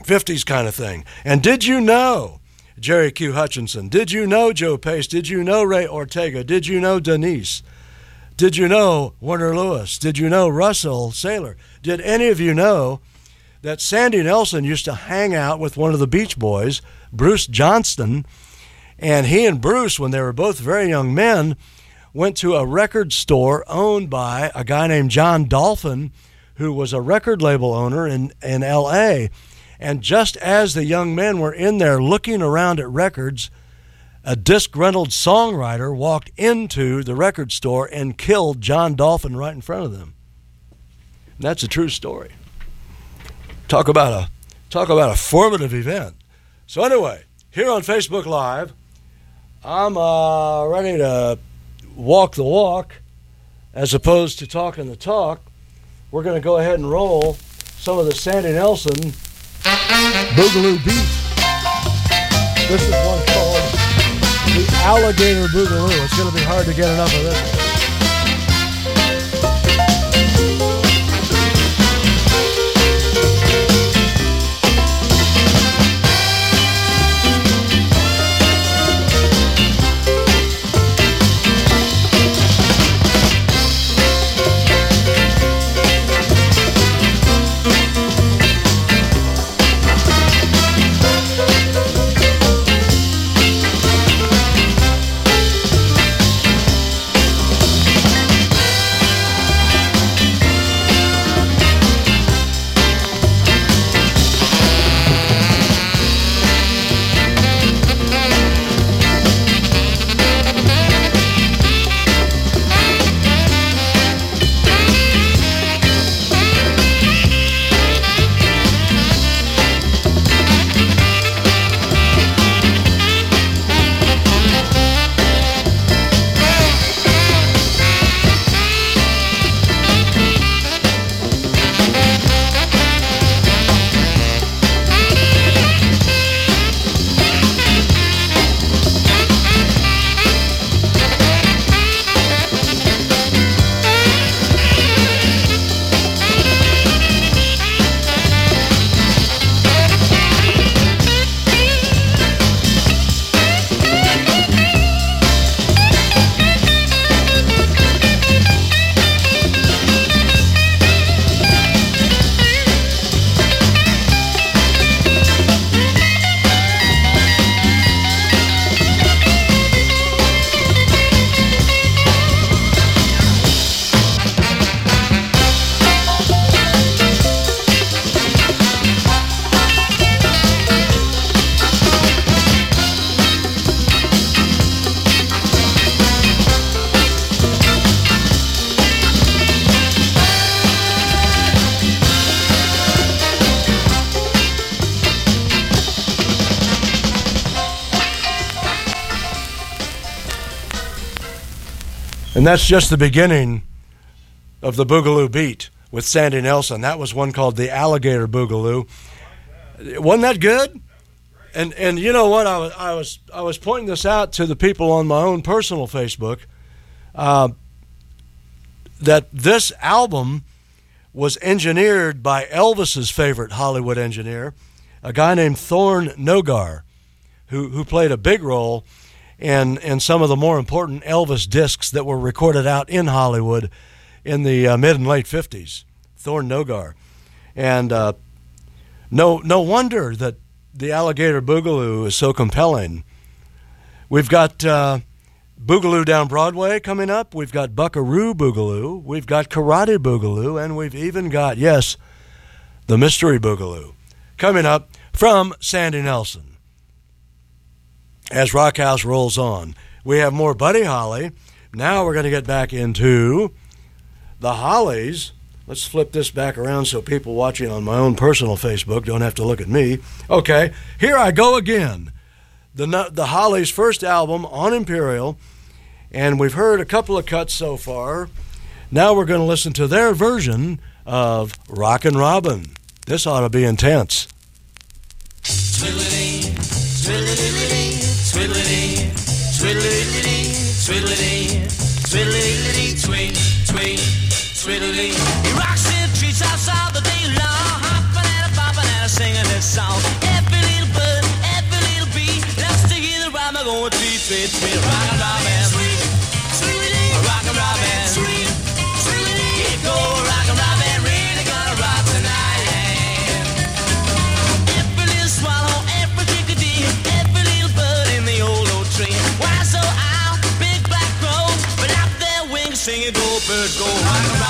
50s kind of thing. And did you know? Jerry Q. Hutchinson. Did you know Joe Pace? Did you know Ray Ortega? Did you know Denise? Did you know Warner Lewis? Did you know Russell Sailor? Did any of you know that Sandy Nelson used to hang out with one of the Beach Boys, Bruce Johnston? And he and Bruce, when they were both very young men, went to a record store owned by a guy named John Dolphin, who was a record label owner in, in L.A. And just as the young men were in there looking around at records, a disgruntled songwriter walked into the record store and killed John Dolphin right in front of them. And that's a true story. Talk about a talk about a formative event. So anyway, here on Facebook Live, I'm uh, ready to walk the walk as opposed to talking the talk. We're going to go ahead and roll some of the Sandy Nelson Boogaloo Beat. This is one Alligator Boogaloo. It's going to be hard to get enough of this. And that's just the beginning of the Boogaloo Beat with Sandy Nelson. That was one called the Alligator Boogaloo. Wasn't that good? And and you know what? I was I was I was pointing this out to the people on my own personal Facebook. Uh, that this album was engineered by Elvis's favorite Hollywood engineer, a guy named Thorne Nogar, who who played a big role in in some of the more important Elvis discs that were recorded out in Hollywood in the uh, mid and late '50s. Thorne Nogar, and uh, no no wonder that the Alligator Boogaloo is so compelling. We've got uh, Boogaloo down Broadway coming up. We've got Buckaroo Boogaloo. We've got Karate Boogaloo, and we've even got yes, the Mystery Boogaloo coming up from Sandy Nelson. As Rockhouse rolls on, we have more Buddy Holly. Now we're going to get back into the Hollies. Let's flip this back around so people watching on my own personal Facebook don't have to look at me. Okay, here I go again. The the Hollies' first album on Imperial, and we've heard a couple of cuts so far. Now we're going to listen to their version of Rockin' Robin. This ought to be intense. Bird go. Rockin'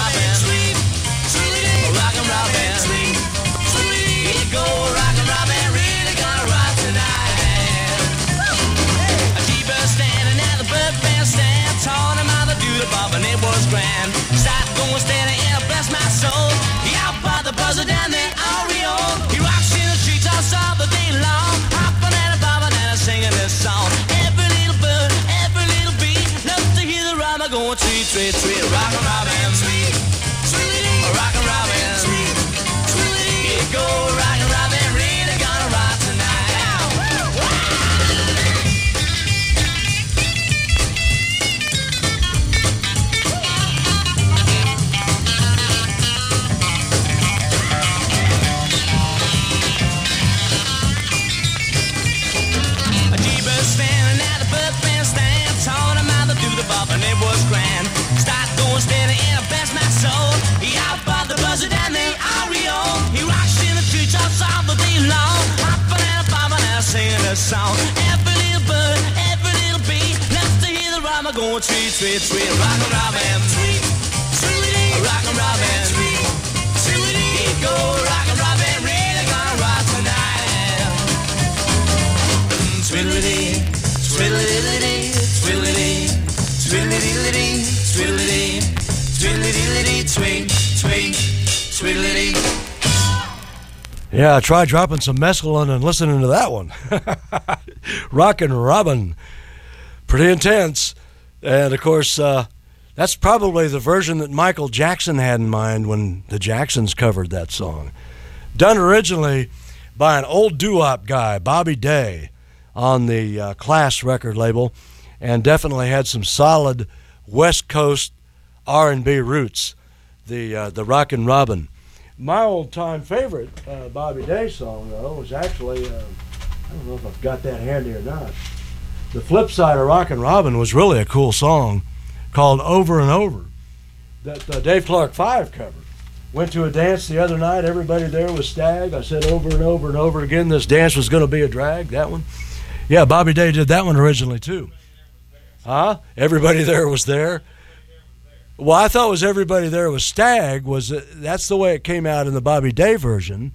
hear the rhyme going tweet, tweet, tweet, rockin' robin, sweet, sweet, rockin' robin, sweet, song. Every little bird, every little bee, loves to hear the rhyme going tweet, tweet, tweet, rockin' robin, tweet, tweet, rockin' robin, tweet, tweet. Go rockin' robin, really gonna rock tonight. Twiddly, twiddly, twiddly, twiddly, twiddly, twiddly, twing, twing, twiddly. Yeah, try dropping some mescaline and listening to that one. Rockin' Robin. Pretty intense. And of course, uh, that's probably the version that Michael Jackson had in mind when the Jacksons covered that song. Done originally by an old doo-wop guy, Bobby Day, on the uh, Class record label, and definitely had some solid West Coast R&B roots. The uh, the Rockin' Robin. My old time favorite uh, Bobby Day song, though, was actually, uh, I don't know if I've got that handy or not. The flip side of Rockin' Robin was really a cool song called Over and Over that uh, Dave Clark 5 covered. Went to a dance the other night. Everybody there was stag. I said over and over and over again this dance was going to be a drag. That one. Yeah, Bobby Day did that one originally, too. Huh? Everybody there was there. Well, I thought was everybody there was stag. Was uh, that's the way it came out in the Bobby Day version,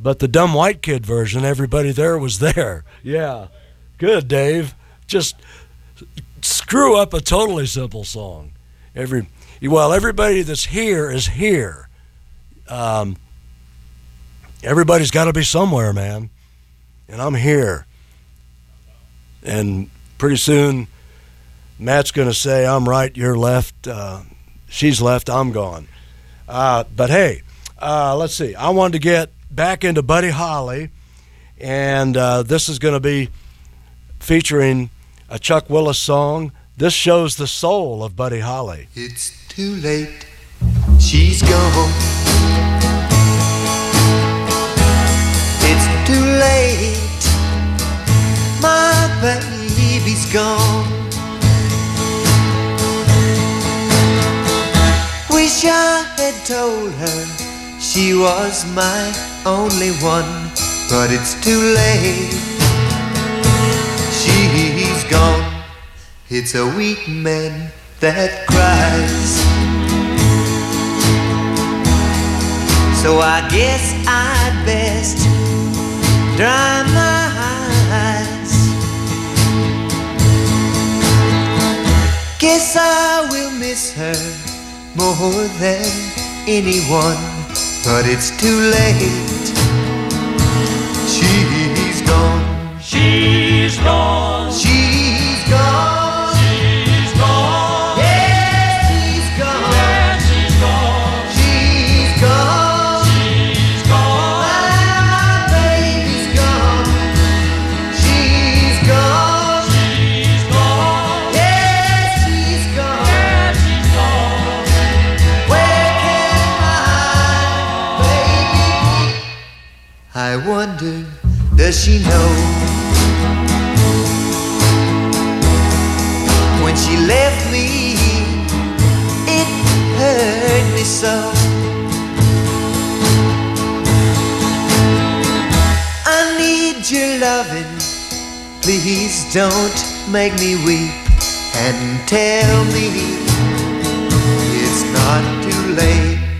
but the dumb white kid version, everybody there was there. Yeah, good, Dave. Just screw up a totally simple song. Every well, everybody that's here is here. Um, everybody's got to be somewhere, man, and I'm here. And pretty soon, Matt's going to say, I'm right, you're left, uh, she's left, I'm gone. Uh, but hey, uh, let's see. I wanted to get back into Buddy Holly, and uh, this is going to be featuring a Chuck Willis song. This shows the soul of Buddy Holly. It's too late, she's gone. It's too too late. My baby's gone. Wish I had told her she was my only one, but it's too late. She's gone. It's a weak man that cries. So I guess I'd best dry my eyes. Guess I will miss her more than anyone, but it's too late. She's gone. She's gone. She's wonder, does she know? When she left me, it hurt me so. I need your loving. Please don't make me weep and tell me it's not too late.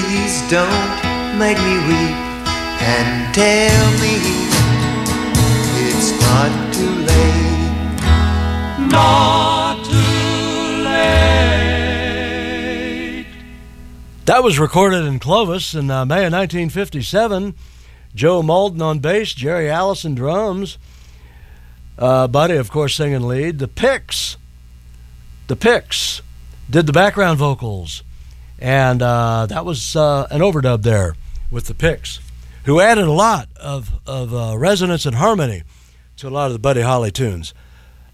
Please don't make me weep and tell me it's not too late. Not too late. That was recorded in Clovis in uh, May of 1957. Joe Mauldin on bass, Jerry Allison drums, uh, Buddy, of course, singing lead. The Picks, the Picks did the background vocals, and uh, that was uh, an overdub there with the Picks, who added a lot of of uh, resonance and harmony to a lot of the Buddy Holly tunes.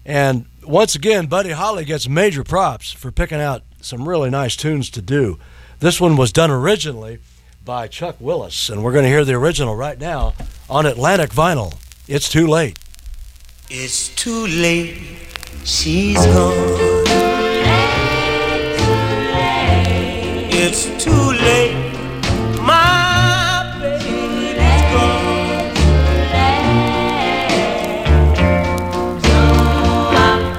And once again, Buddy Holly gets major props for picking out some really nice tunes to do. This one was done originally by Chuck Willis, and we're going to hear the original right now on Atlantic Vinyl. It's too late. It's too late. She's gone. It's too late. My baby's gone.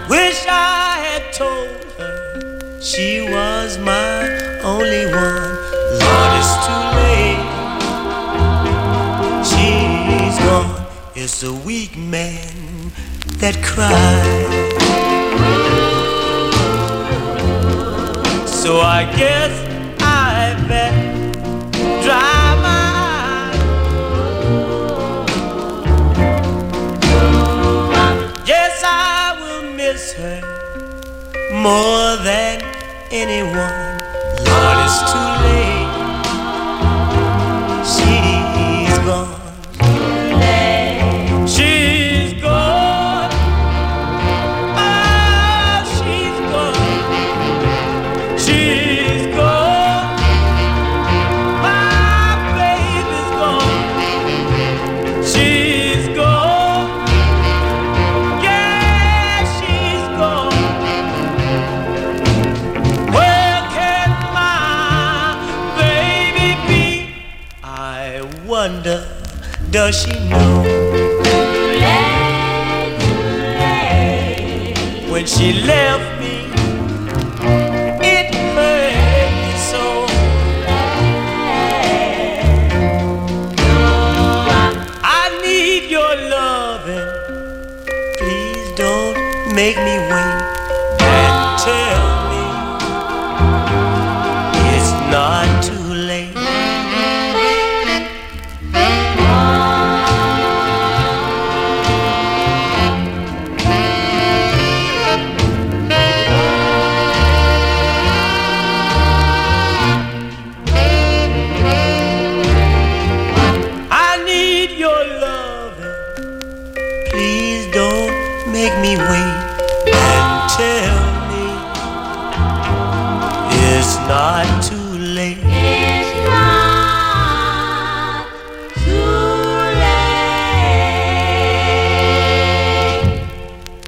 Wish I had told her she was my only one. Lord, it's too late. She's gone. It's a weak man that cries. So I guess more than anyone. Lord, it's too late. Does she know? When she left me, it hurt me so. I need your loving. Please don't make me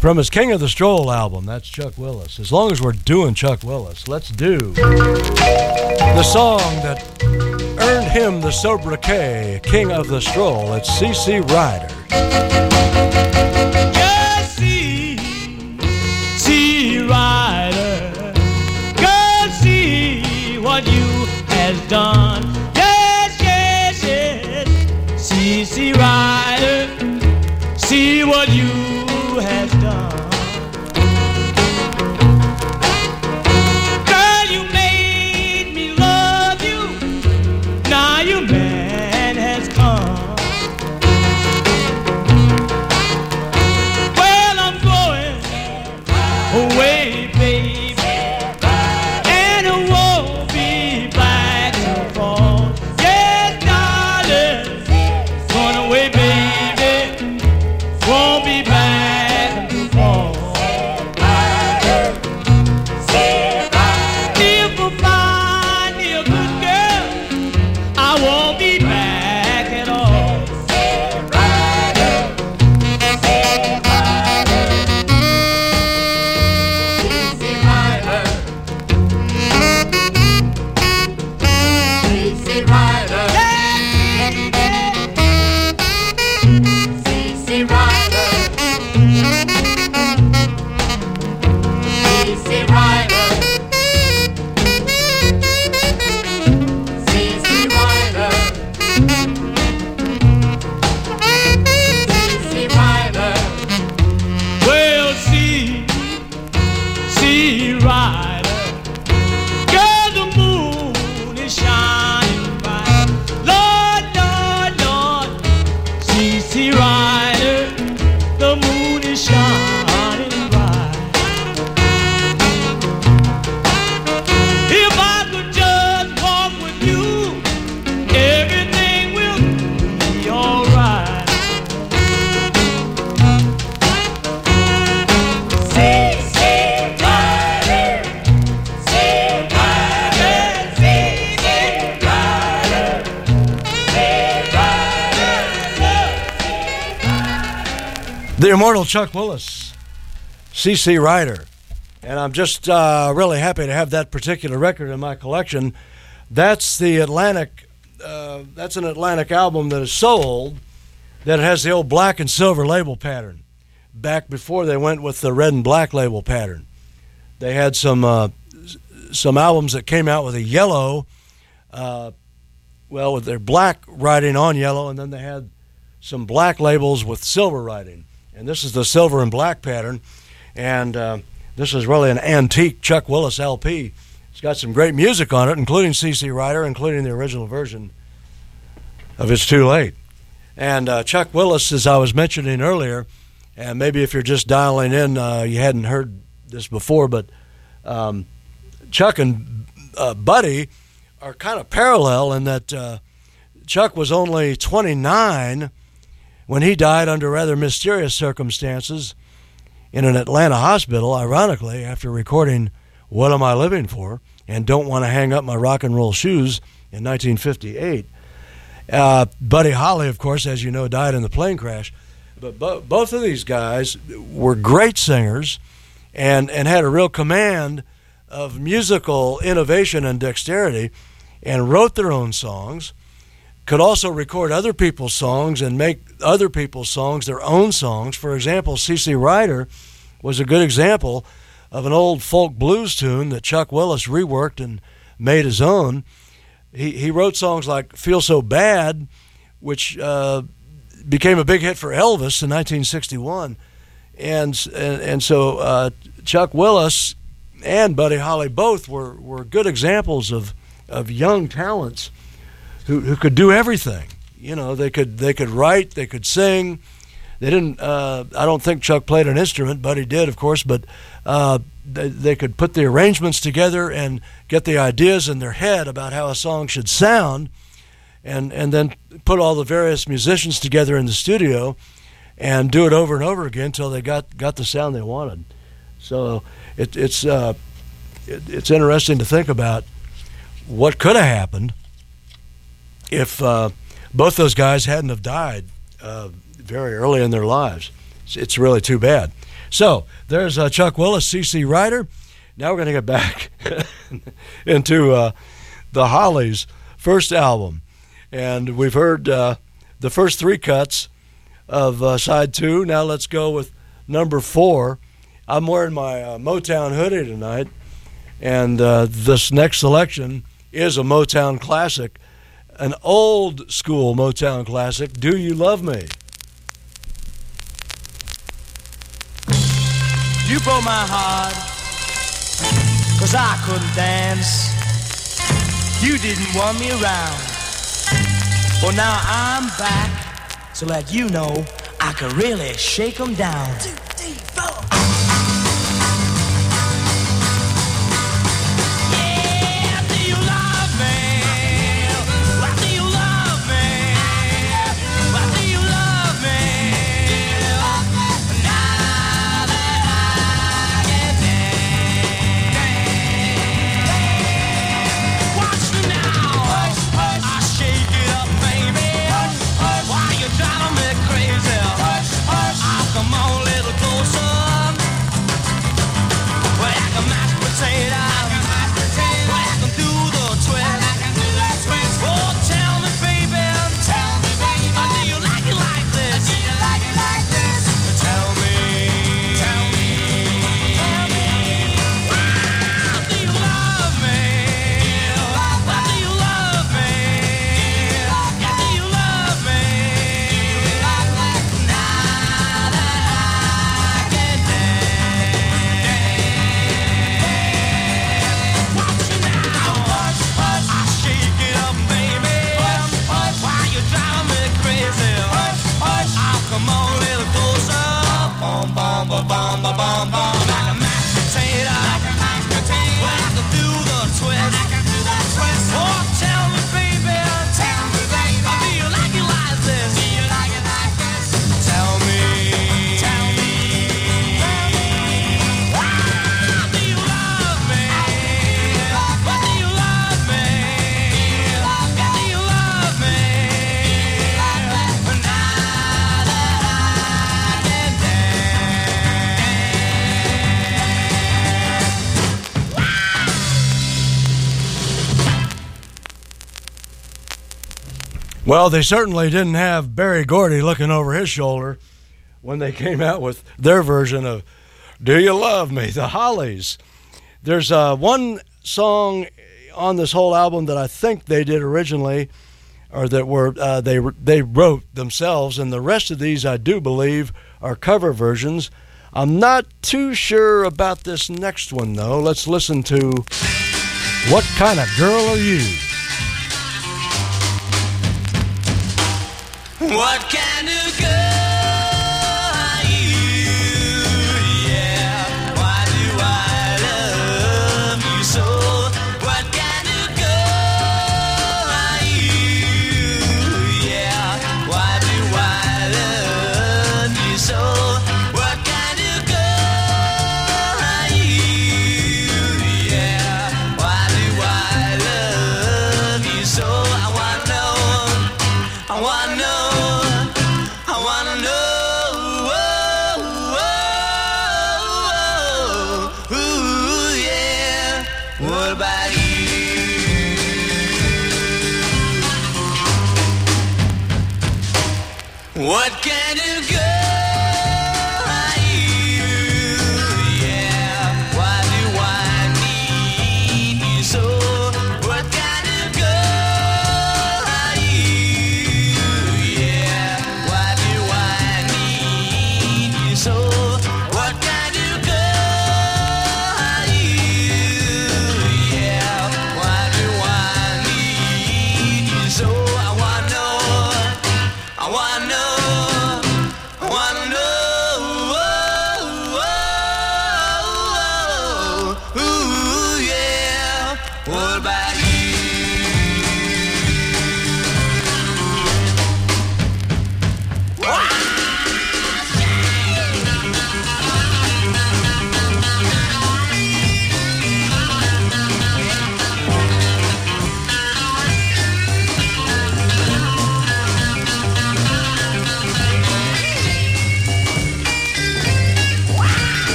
From his King of the Stroll album, that's Chuck Willis. As long as we're doing Chuck Willis, let's do the song that earned him the sobriquet King of the Stroll. It's CC Rider. Chuck Willis, CC Rider. And I'm just uh, really happy to have that particular record in my collection. That's the Atlantic, uh, that's an Atlantic album that is so old that it has the old black and silver label pattern. Back before they went with the red and black label pattern, they had some uh, some albums that came out with a yellow, uh, well, with their black writing on yellow, and then they had some black labels with silver writing. And this is the silver and black pattern. And uh, this is really an antique Chuck Willis LP. It's got some great music on it, including CC Rider, including the original version of It's Too Late. And uh, Chuck Willis, as I was mentioning earlier, and maybe if you're just dialing in, uh, you hadn't heard this before, but um, Chuck and uh, Buddy are kind of parallel in that uh, Chuck was only 29 when he died under rather mysterious circumstances in an Atlanta hospital, ironically, after recording What Am I Living For and Don't Want to Hang Up My Rock and Roll Shoes in 1958. Uh, Buddy Holly, of course, as you know, died in the plane crash. But bo- both of these guys were great singers and, and had a real command of musical innovation and dexterity and wrote their own songs could also record other people's songs and make other people's songs their own songs. For example, C.C. Ryder was a good example of an old folk blues tune that Chuck Willis reworked and made his own. He, he wrote songs like Feel So Bad, which uh, became a big hit for Elvis in 1961. And, and, and so uh, Chuck Willis and Buddy Holly both were, were good examples of, of young talents who, who could do everything. You know, they could they could write, they could sing. They didn't. Uh, I don't think Chuck played an instrument, but he did, of course. But uh, they, they could put the arrangements together and get the ideas in their head about how a song should sound, and and then put all the various musicians together in the studio, and do it over and over again until they got got the sound they wanted. So it, it's uh, it, it's interesting to think about what could have happened if uh, both those guys hadn't have died uh, very early in their lives. It's, it's really too bad. So there's uh, Chuck Willis, CC Ryder. Now we're going to get back into uh, the Hollies' first album, and we've heard uh, the first three cuts of uh, side two. Now let's go with number four. I'm wearing my Motown hoodie tonight, and this next selection is a Motown classic, an old school Motown classic. Do you love me? You broke my heart, cause I couldn't dance. You didn't want me around. Well, now I'm back to let you know I can really shake 'em down. Yeah, Well, they certainly didn't have Berry Gordy looking over his shoulder when they came out with their version of "Do You Love Me?" The Hollies. There's uh, one song on this whole album that I think they did originally, or that were uh, they they wrote themselves, and the rest of these I do believe are cover versions. I'm not too sure about this next one though. Let's listen to "What Kind of Girl Are You." What kind of What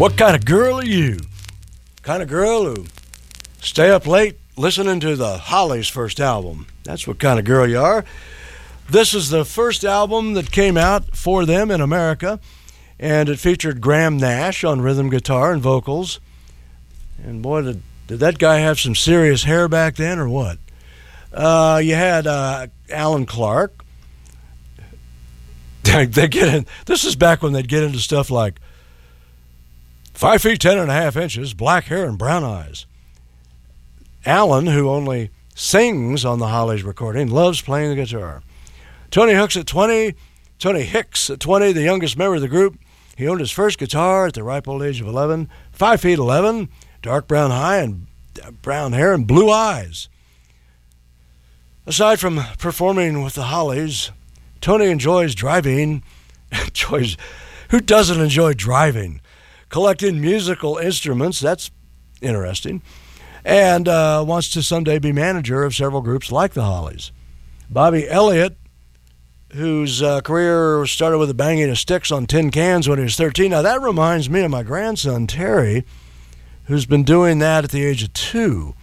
What kind of girl are you? Kind of girl who stay up late listening to the Hollies' first album. That's what kind of girl you are. This is the first album that came out for them in America, and it featured Graham Nash on rhythm guitar and vocals. And boy, did, did that guy have some serious hair back then, or what? Uh, you had uh, Allan Clarke. they get in. This is back when they'd get into stuff like five feet ten and a half inches, black hair and brown eyes. Allan, who only sings on the Hollies recording, loves playing the guitar. Tony Hooks at 20, Tony Hicks at 20, the youngest member of the group. He owned his first guitar at the ripe old age of 11, 5 feet 11, dark brown eye and uh, brown hair and blue eyes. Aside from performing with the Hollies, Tony enjoys driving. enjoys, who doesn't enjoy driving? Collecting musical instruments, that's interesting. And uh, wants to someday be manager of several groups like the Hollies. Bobby Elliott, whose uh, career started with the banging of sticks on tin cans when he was 13. Now, that reminds me of my grandson, Terry, who's been doing that at the age of two.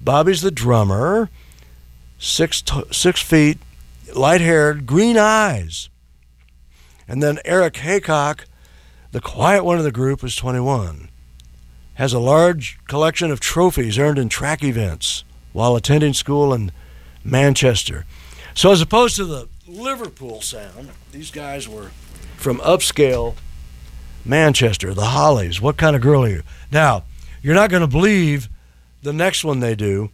Bobby's the drummer, six, t- six feet, light haired, green eyes. And then Eric Haydock, the quiet one of the group, is 21. Has a large collection of trophies earned in track events while attending school in Manchester. So, as opposed to the Liverpool sound, these guys were from upscale Manchester, the Hollies. What kind of girl are you? Now, you're not going to believe the next one they do.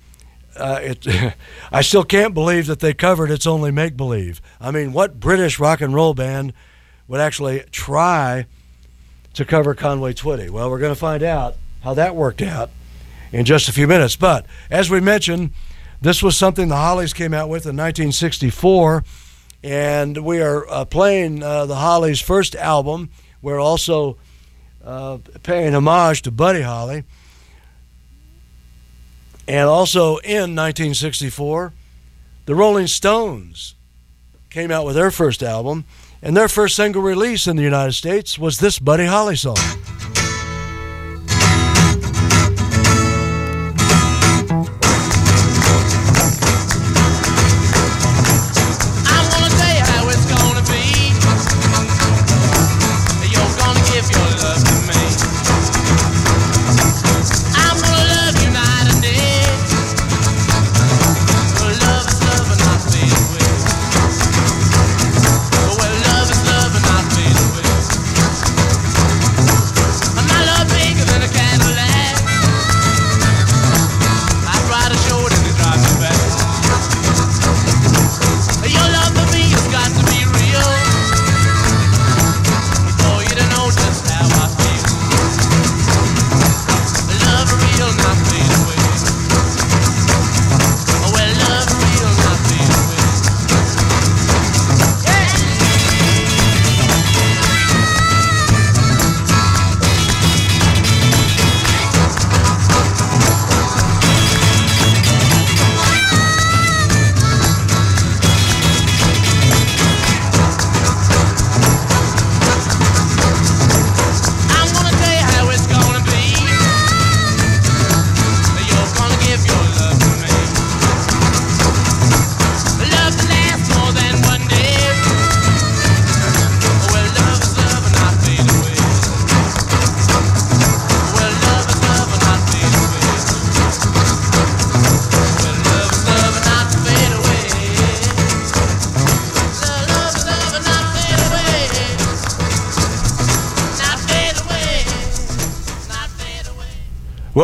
Uh, it, I still can't believe that they covered It's Only Make Believe. I mean, what British rock and roll band would actually try to cover Conway Twitty? Well, we're going to find out how that worked out in just a few minutes. But as we mentioned, this was something the Hollies came out with in 1964, and we are uh, playing uh, the Hollies' first album. We're also uh, paying homage to Buddy Holly. And also in 1964, the Rolling Stones came out with their first album, and their first single release in the United States was this Buddy Holly song.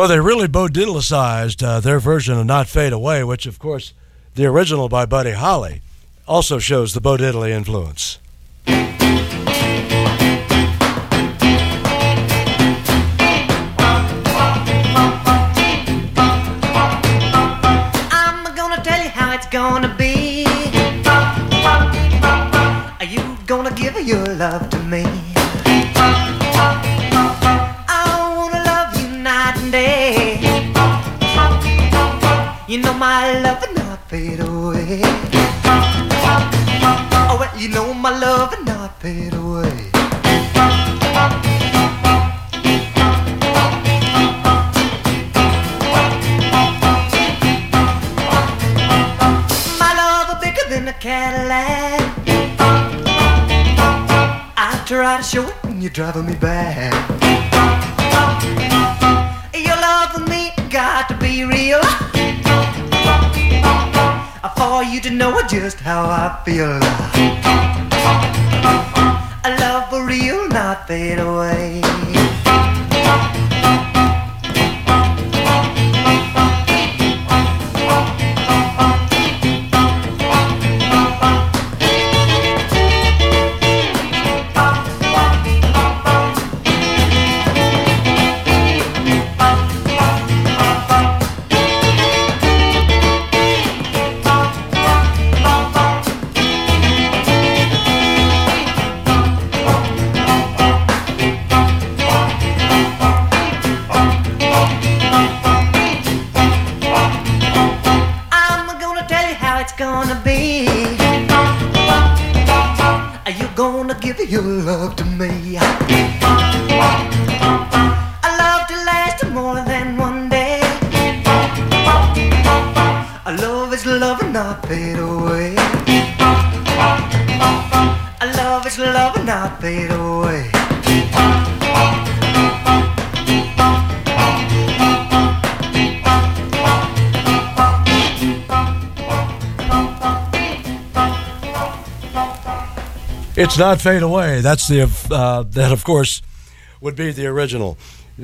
Well, they really Bo uh, their version of Not Fade Away, which, of course, the original by Buddy Holly also shows the Bo influence. I'm gonna tell you how it's gonna be. Are you gonna give your love to feel. It's not fade away. That's the uh, that of course would be the original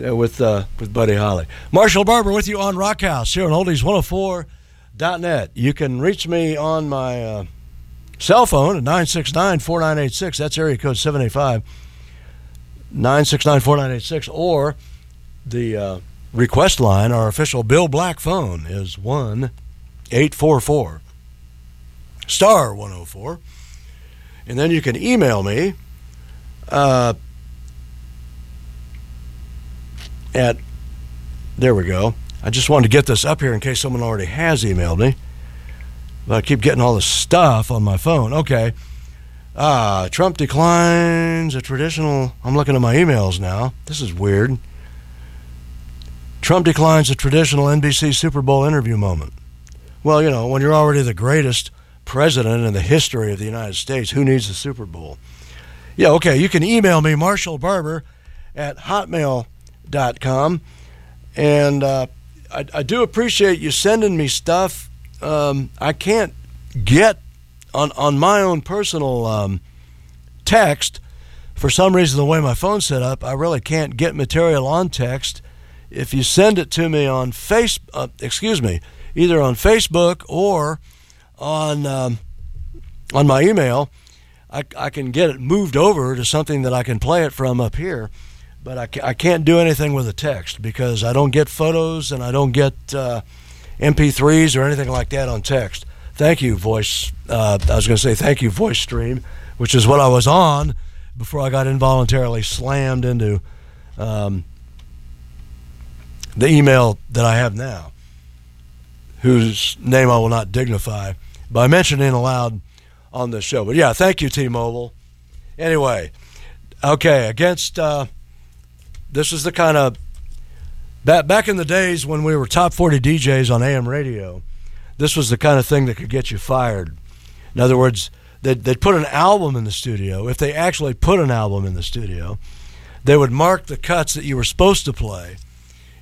uh, with uh, with Buddy Holly. Marshall Barber with you on Rockhouse here on oldies104.net. You can reach me on my uh, cell phone at 969-4986. That's area code 785 969-4986 or the uh, request line, our official Bill Black phone is 1 844 star 104. And then you can email me uh, at, there we go. I just wanted to get this up here in case someone already has emailed me. But I keep getting all this stuff on my phone. Okay. Ah, Trump declines a traditional. I'm looking at my emails now. This is weird. Trump declines a traditional NBC Super Bowl interview moment. Well, you know, when you're already the greatest president in the history of the United States, who needs the Super Bowl? Yeah, okay. You can email me, Marshall Barber, at hotmail.com. And uh, I, I do appreciate you sending me stuff. Um, I can't get on, on my own personal um, text. For some reason, the way my phone's set up, I really can't get material on text. If you send it to me on face, uh, excuse me, either on Facebook or on um, on my email, I, I can get it moved over to something that I can play it from up here. But I, I can't do anything with a text because I don't get photos and I don't get uh, MP3s or anything like that on text. Thank you, voice. Uh, I was going to say thank you, VoiceStream, which is what I was on before I got involuntarily slammed into um, the email that I have now, whose name I will not dignify by mentioning aloud on this show. But yeah, thank you, T-Mobile. Anyway, okay, against uh, this is the kind of back back in the days when we were top 40 DJs on AM radio. This was the kind of thing that could get you fired. In other words, they'd, they'd put an album in the studio. If they actually put an album in the studio, they would mark the cuts that you were supposed to play,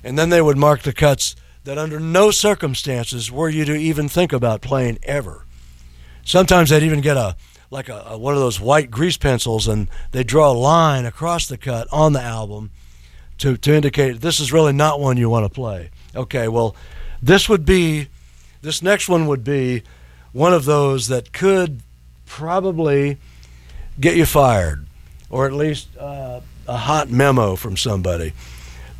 and then they would mark the cuts that under no circumstances were you to even think about playing ever. Sometimes they'd even get a like a, a one of those white grease pencils and they draw a line across the cut on the album to, to indicate this is really not one you want to play. Okay, well, this would be this next one would be one of those that could probably get you fired or at least uh, a hot memo from somebody.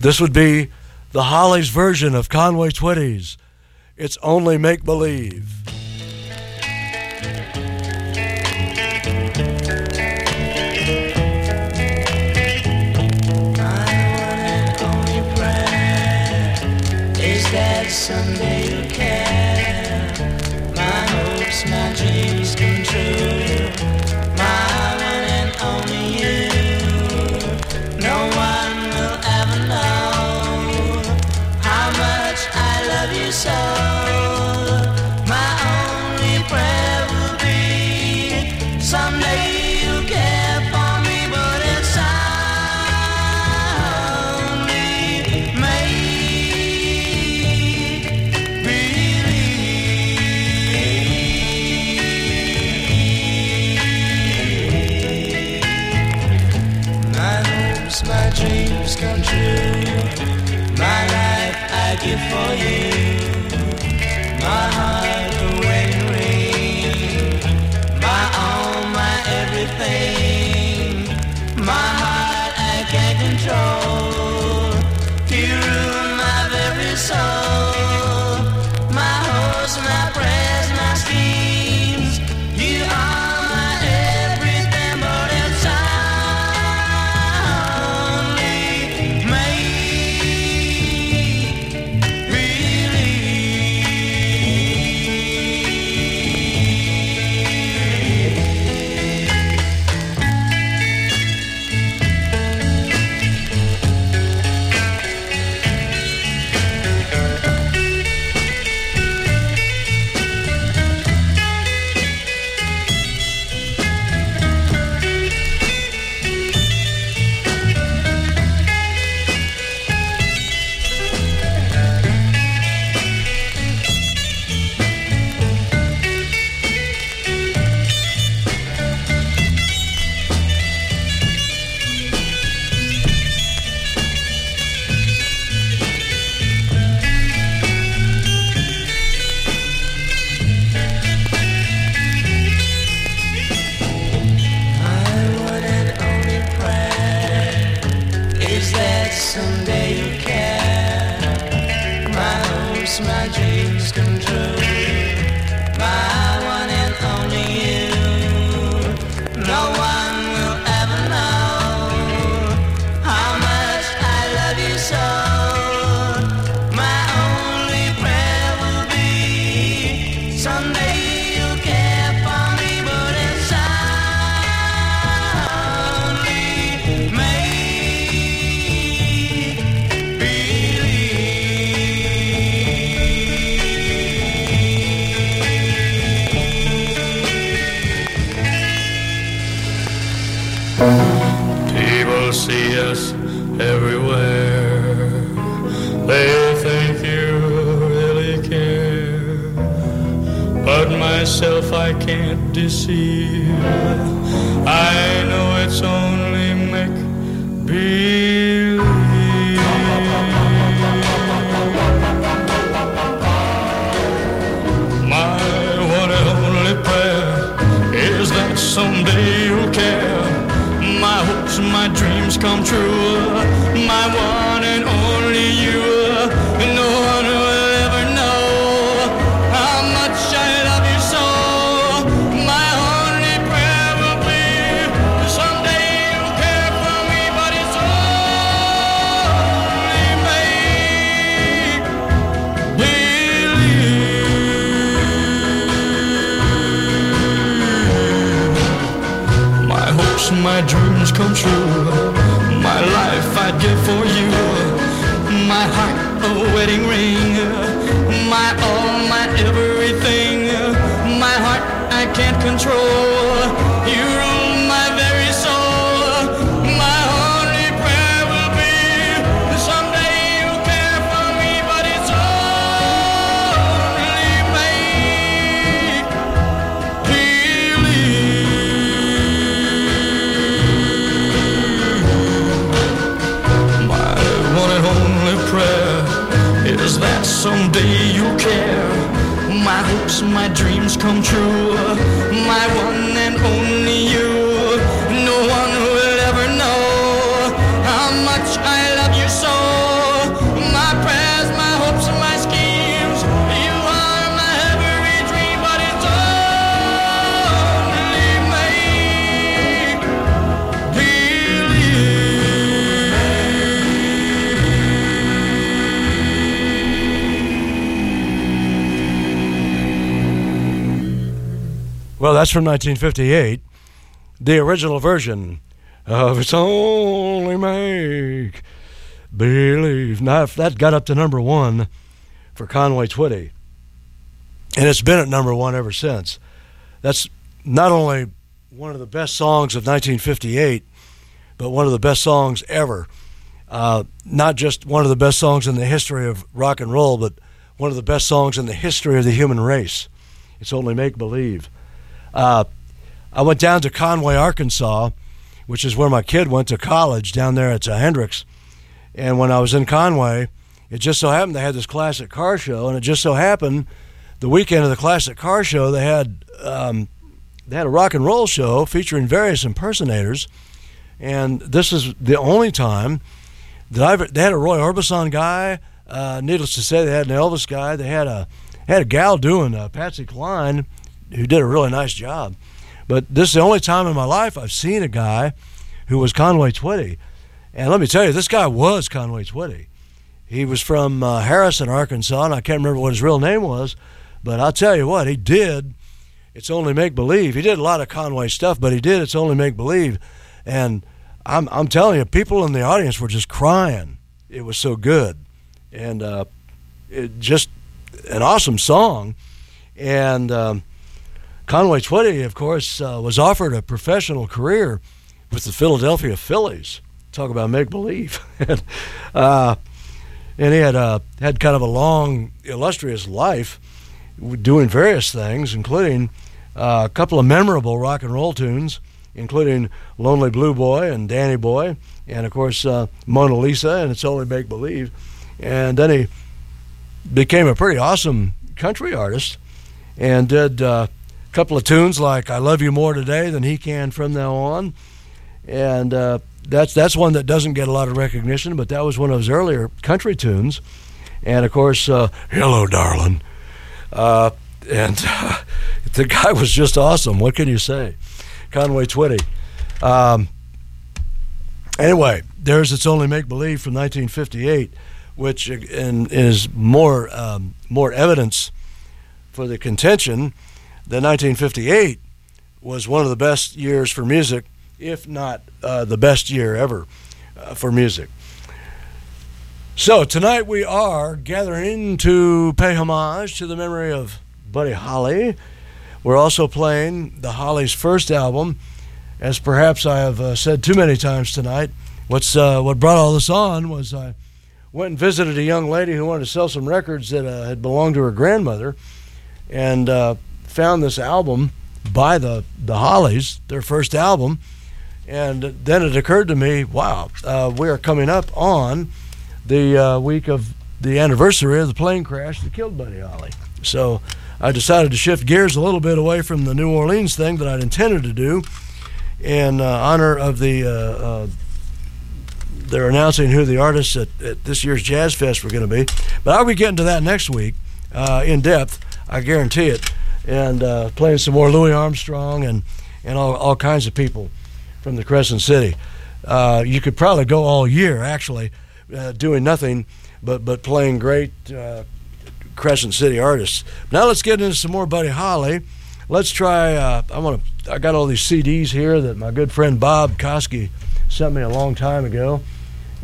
This would be the Hollies version of Conway Twitty's It's Only Make Believe. Someday true. My one and only you. No one will ever know how much I love you so. My only prayer will be someday you'll care for me, but it's only make My hopes, my dreams come true. Wedding ring. That's from 1958. The original version of It's Only Make Believe. Now, if that got up to number one for Conway Twitty, and it's been at number one ever since. That's not only one of the best songs of 1958, but one of the best songs ever. Uh, not just one of the best songs in the history of rock and roll, but one of the best songs in the history of the human race. It's only make believe. Uh, I went down to Conway, Arkansas, which is where my kid went to college down there at uh, Hendrix. And when I was in Conway, it just so happened they had this classic car show, and it just so happened the weekend of the classic car show they had um, they had a rock and roll show featuring various impersonators, and this is the only time that I've they had a Roy Orbison guy. Uh, needless to say, they had an Elvis guy. They had a had a gal doing uh, Patsy Cline, who did a really nice job. But this is the only time in my life I've seen a guy who was Conway Twitty. And let me tell you, this guy was Conway Twitty. He was from uh, Harrison, Arkansas, and I can't remember what his real name was, but I'll tell you what, he did It's Only Make Believe. He did a lot of Conway stuff, but he did It's Only Make Believe. And I'm, I'm telling you, people in the audience were just crying. It was so good. And uh, it just an awesome song. And um, Conway Twitty, of course, uh, was offered a professional career with the Philadelphia Phillies. Talk about make believe. and, uh, and he had uh, had kind of a long, illustrious life, doing various things, including uh, a couple of memorable rock and roll tunes, including "Lonely Blue Boy" and "Danny Boy," and of course uh, "Mona Lisa" and "It's Only Make Believe." And then he became a pretty awesome country artist, and did uh, a couple of tunes like "I Love You More Today Than He Can From Now On," and uh, that's that's one that doesn't get a lot of recognition, but that was one of his earlier country tunes. And of course, uh, "Hello, Darling," uh, and the guy was just awesome. What can you say, Conway Twitty? Um, anyway, there's "It's Only Make Believe" from 1958, which in, is more um, more evidence for the contention that 1958 was one of the best years for music if not uh, the best year ever uh, for music. So tonight we are gathering to pay homage to the memory of Buddy Holly. We're also playing the Hollies' first album, as perhaps I have uh, said too many times tonight. What's uh, what brought all this on was I went and visited a young lady who wanted to sell some records that uh, had belonged to her grandmother, and uh, found this album by the the Hollies, their first album and then it occurred to me, wow, uh, we are coming up on the uh, week of the anniversary of the plane crash that killed Buddy Holly. So I decided to shift gears a little bit away from the New Orleans thing that I'd intended to do in uh, honor of the. Uh, uh, they're announcing who the artists at, at, this year's Jazz Fest were going to be. But I'll be getting to that next week uh, in depth, I guarantee it, and playing some more Louis Armstrong and, and all, all kinds of people from the Crescent City. Uh, you could probably go all year actually uh, doing nothing but but playing great uh, Crescent City artists. Now let's get into some more Buddy Holly. Let's try. Uh, I want to. I got all these CDs here that my good friend Bob Koski sent me a long time ago,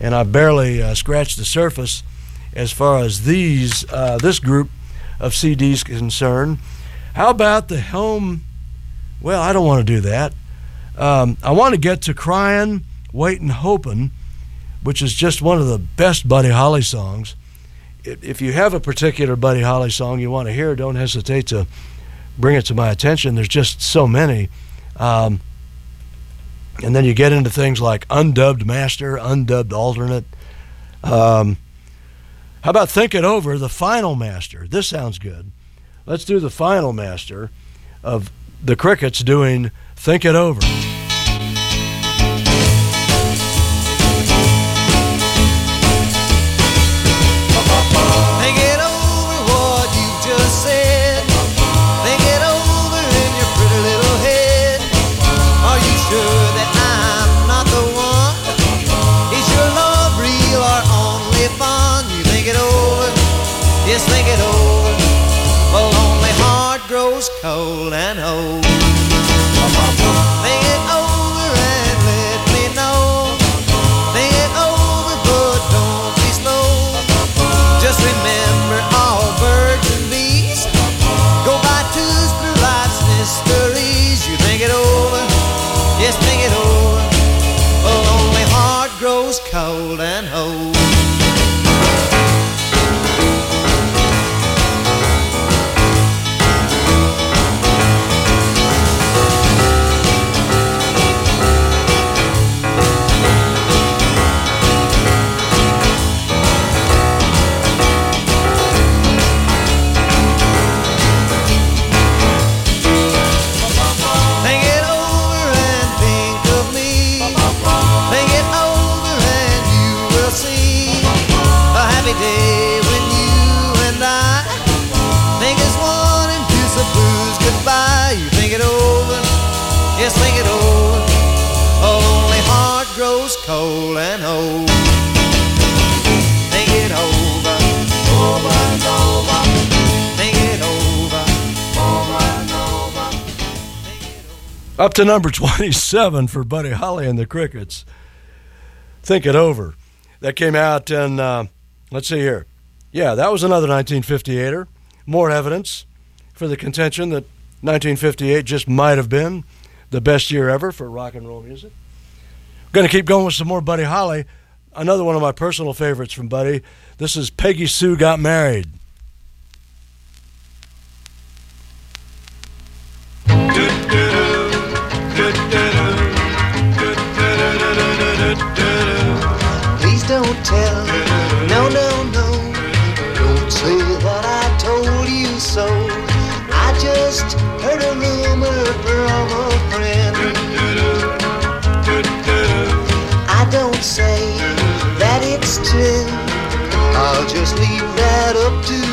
and I barely uh, scratched the surface as far as these uh, this group of CDs concerned. How about the home? Well, I don't want to do that. Um, I want to get to Crying, Waiting, Hoping, which is just one of the best Buddy Holly songs. If you have a particular Buddy Holly song you want to hear, don't hesitate to bring it to my attention. There's just so many. Um, and then you get into things like undubbed master, undubbed alternate. Um, how about Think It Over, the final master? This sounds good. Let's do the final master of the Crickets doing Think It Over. Cold and old. Up to number 27 for Buddy Holly and the Crickets. Think it over. That came out in, uh, let's see here. Yeah, that was another 1958er. More evidence for the contention that 1958 just might have been the best year ever for rock and roll music. Going to keep going with some more Buddy Holly. Another one of my personal favorites from Buddy. This is Peggy Sue Got Married. Leave that up to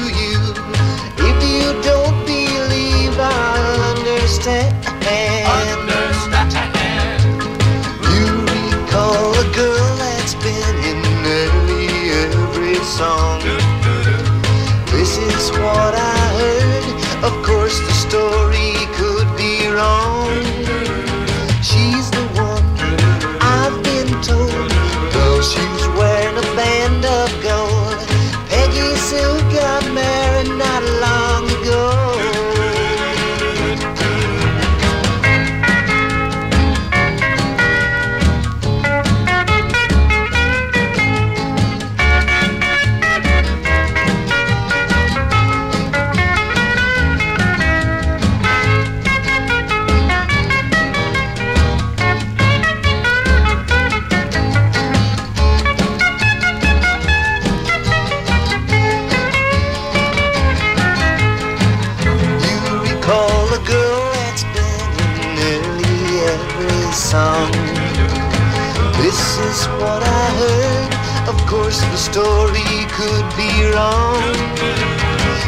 be wrong.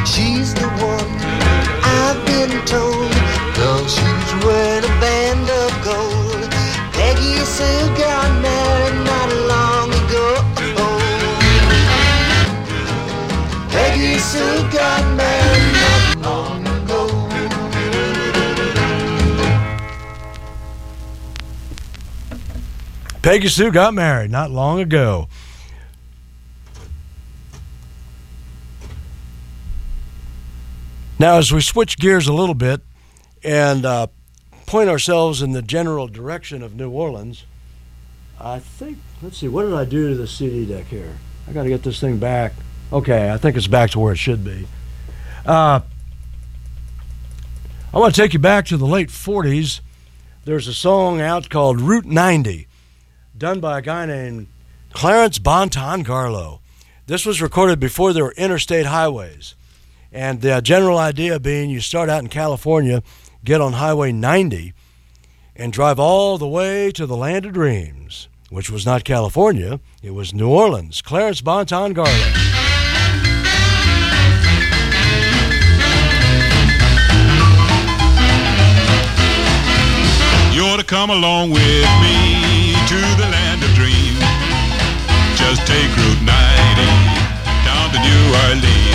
She's the one I've been told. Though she's wearing a band of gold. Peggy Sue got married not long ago. Peggy Sue got married not long ago. Peggy Sue got married not long ago. Now, as we switch gears a little bit and uh, point ourselves in the general direction of New Orleans, I think, let's see, what did I do to the CD deck here? I got to get this thing back. Okay, I think it's back to where it should be. Uh, I want to take you back to the late 40s. There's a song out called Route 90, done by a guy named Clarence Bon Ton Garlow. This was recorded before there were interstate highways. And the general idea being you start out in California, get on Highway 90, and drive all the way to the land of dreams, which was not California, it was New Orleans. Clarence Bon Ton Garlow. You ought to come along with me to the land of dreams. Just take Route 90 down to New Orleans.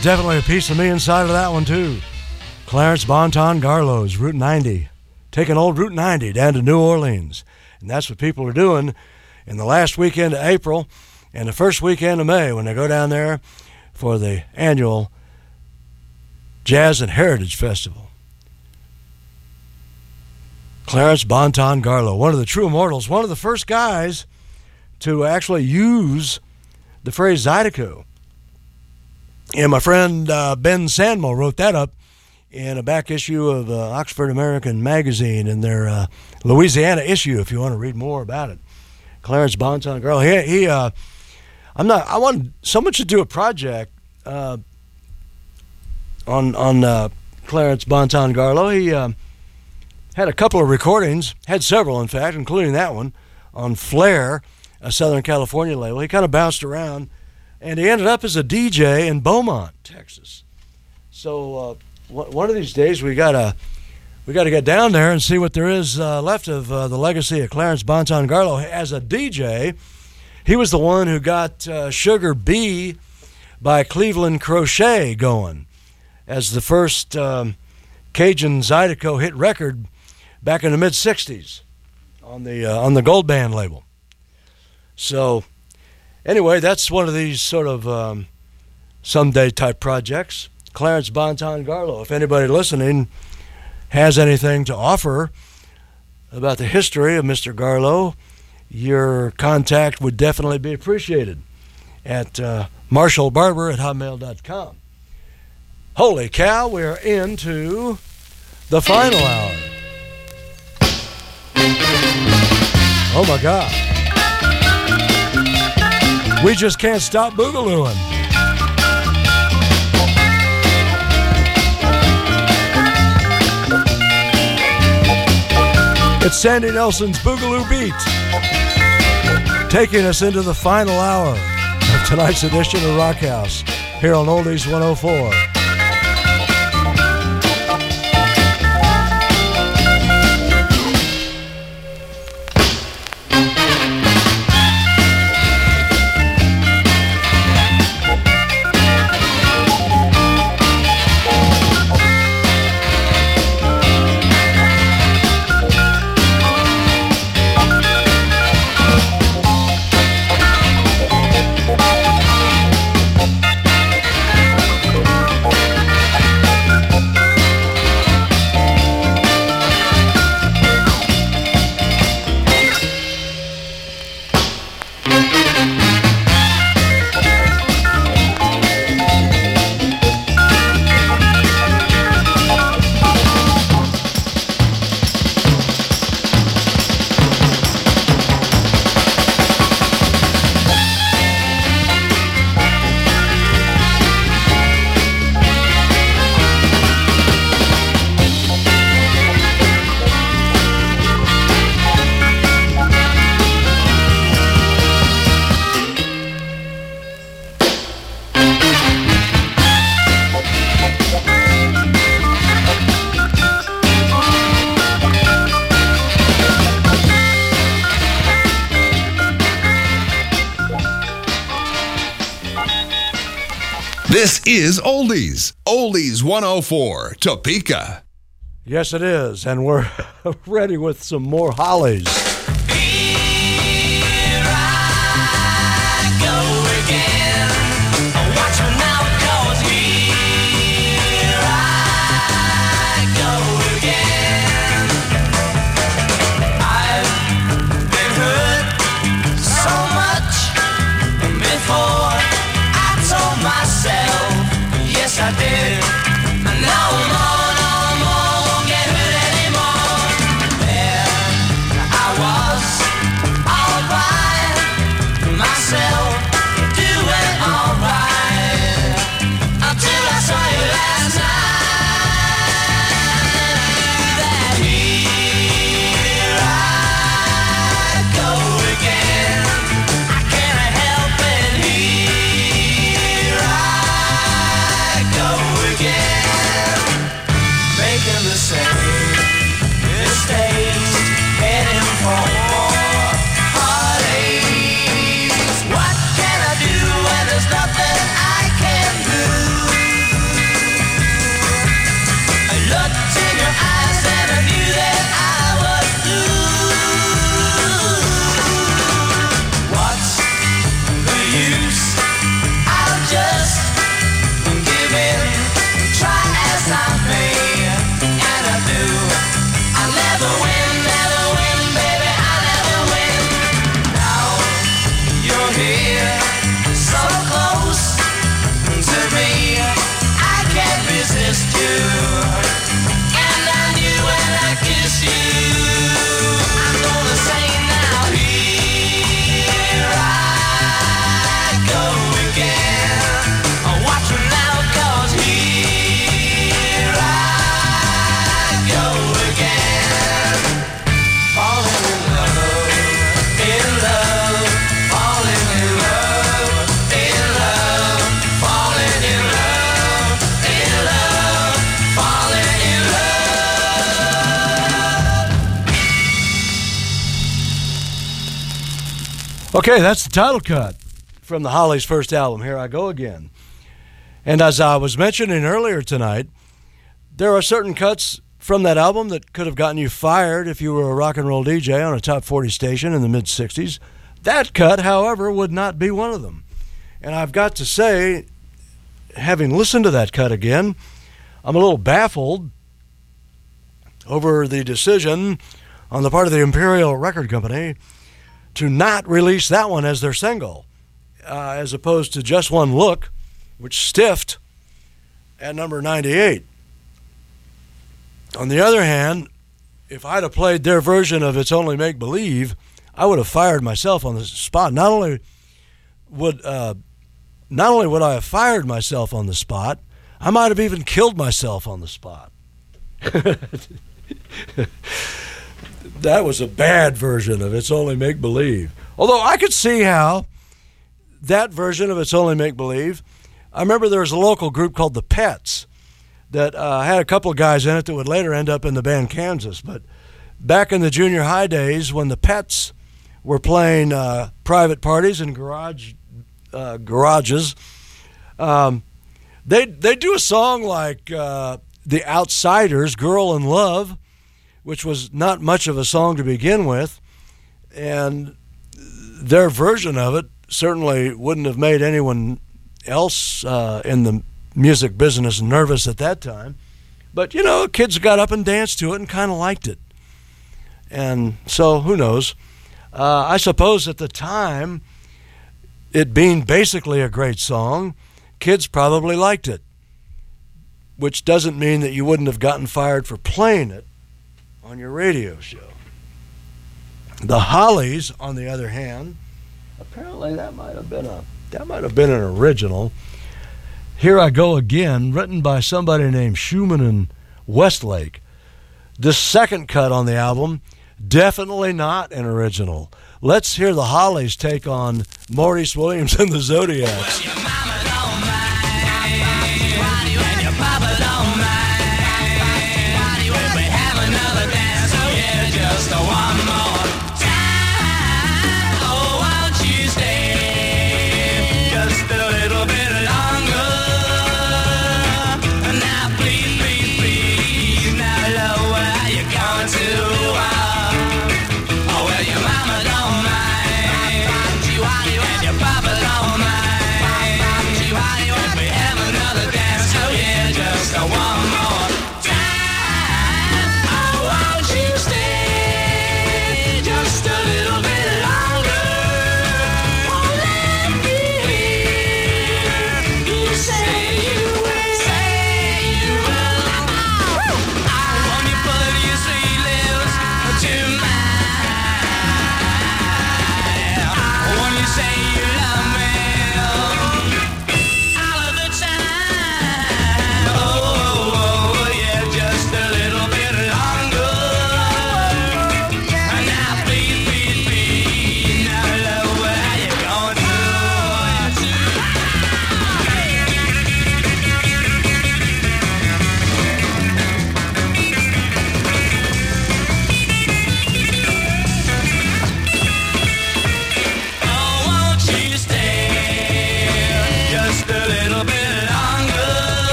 There's definitely a piece of me inside of that one, too. Clarence Bon Ton Garlow's Route 90. Taking old Route 90 down to New Orleans. And that's what people are doing in the last weekend of April and the first weekend of May when they go down there for the annual Jazz and Heritage Festival. Clarence Bon Ton Garlow, one of the true immortals, one of the first guys to actually use the phrase Zydeco. And my friend uh, Ben Sandmel wrote that up in a back issue of uh, Oxford American Magazine in their uh, Louisiana issue. If you want to read more about it, Clarence Bon Ton Garlow. He, he uh, I'm not. I wanted so much to do a project uh, on on uh, Clarence Bon Ton Garlow. He uh, had a couple of recordings, had several in fact, including that one on Flair, a Southern California label. He kind of bounced around, and he ended up as a DJ in Beaumont, Texas. So uh, one of these days we gotta we gotta get down there and see what there is uh, left of uh, the legacy of Clarence Bon Ton Garlow as a DJ. He was the one who got uh, Sugar Bee by Cleveland Crochet going as the first um, Cajun Zydeco hit record back in the mid '60s on the uh, on the Gold Band label. So, anyway, that's one of these sort of um, someday type projects. Clarence Bon Ton Garlow. If anybody listening has anything to offer about the history of Mr. Garlow, your contact would definitely be appreciated at uh, marshallbarber at hotmail.com. Holy cow, we're into the final hour. Oh my God. We just can't stop boogalooing. It's Sandy Nelson's Boogaloo Beat, taking us into the final hour of tonight's edition of Rock House here on Oldies 104. Oldies. Oldies 104, Topeka. Yes, it is. And we're ready with some more hollies. Okay, that's the title cut from the Hollies' first album, Here I Go Again. And as I was mentioning earlier tonight, there are certain cuts from that album that could have gotten you fired if you were a rock and roll DJ on a top 40 station in the mid 60s. That cut, however, would not be one of them. And I've got to say, having listened to that cut again, I'm a little baffled over the decision on the part of the Imperial Record Company to not release that one as their single, uh, as opposed to just one look, which stiffed at number 98. On the other hand, if I'd have played their version of It's Only Make Believe, I would have fired myself on the spot. Not only would uh, not only would I have fired myself on the spot, I might have even killed myself on the spot. that was a bad version of It's Only Make Believe. Although I could see how that version of It's Only Make Believe, I remember there was a local group called the Pets that uh, had a couple of guys in it that would later end up in the band Kansas. But back in the junior high days, when the Pets were playing uh, private parties in garage uh, garages, um, they they do a song like uh, the Outsiders, "Girl in Love," which was not much of a song to begin with, and their version of it certainly wouldn't have made anyone else uh, in the music business nervous at that time. But you know, kids got up and danced to it and kind of liked it, and so who knows? Uh, I suppose at the time, it being basically a great song, kids probably liked it, which doesn't mean that you wouldn't have gotten fired for playing it on your radio show. The Hollies, on the other hand, apparently that might have been a that might have been an original. Here I Go Again, written by somebody named Shuman and Westlake. The second cut on the album, definitely not an original. Let's hear the Hollies take on Maurice Williams and the Zodiacs.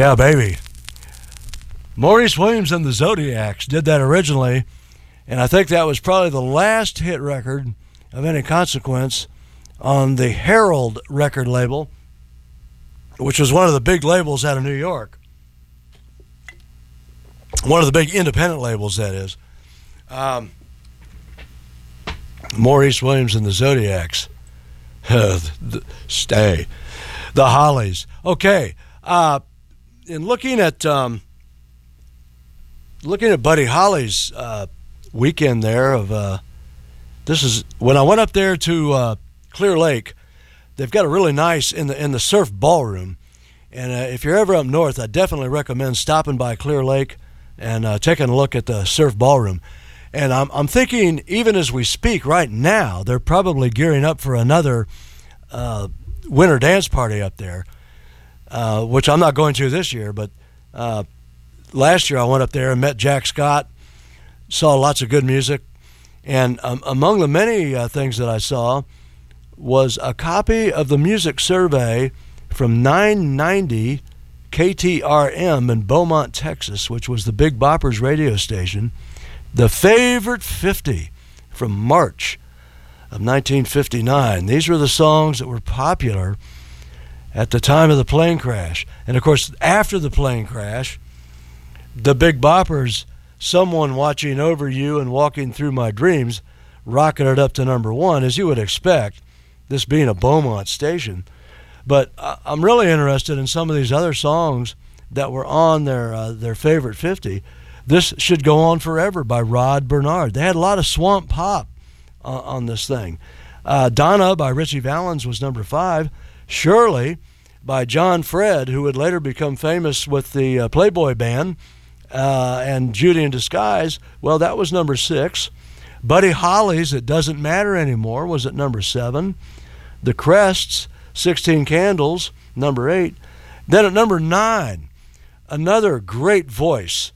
Yeah, baby. Maurice Williams and the Zodiacs did that originally, and I think that was probably the last hit record of any consequence on the Herald record label, which was one of the big labels out of New York. One of the big independent labels, that is. Um, Maurice Williams and the Zodiacs. Stay. The Hollies. Okay. Uh, in looking at um, looking at Buddy Holly's uh, weekend there of uh, this is when I went up there to uh, Clear Lake. They've got a really nice in the in the surf ballroom, and uh, if you're ever up north, I definitely recommend stopping by Clear Lake and uh, taking a look at the surf ballroom. And I'm I'm thinking even as we speak right now, they're probably gearing up for another uh, winter dance party up there, uh, which I'm not going to this year, but uh, last year I went up there and met Jack Scott, saw lots of good music, and um, among the many uh, things that I saw was a copy of the music survey from 990 KTRM in Beaumont, Texas, which was the Big Boppers radio station, the favorite 50 from March of 1959. These were the songs that were popular at the time of the plane crash. And of course, after the plane crash, the Big Boppers, Someone Watching Over You and Walking Through My Dreams, rocketed up to number one, as you would expect, this being a Beaumont station. But I'm really interested in some of these other songs that were on their uh, their favorite 50. This should go on forever by Rod Bernard. They had a lot of swamp pop uh, on this thing. Uh, Donna by Ritchie Valens was number five. Shirley by John Fred, who would later become famous with the uh, Playboy Band uh, and Judy in Disguise. Well, that was number six. Buddy Holly's It Doesn't Matter Anymore was at number seven. The Crests, 16 Candles, number eight. Then at number nine, another great voice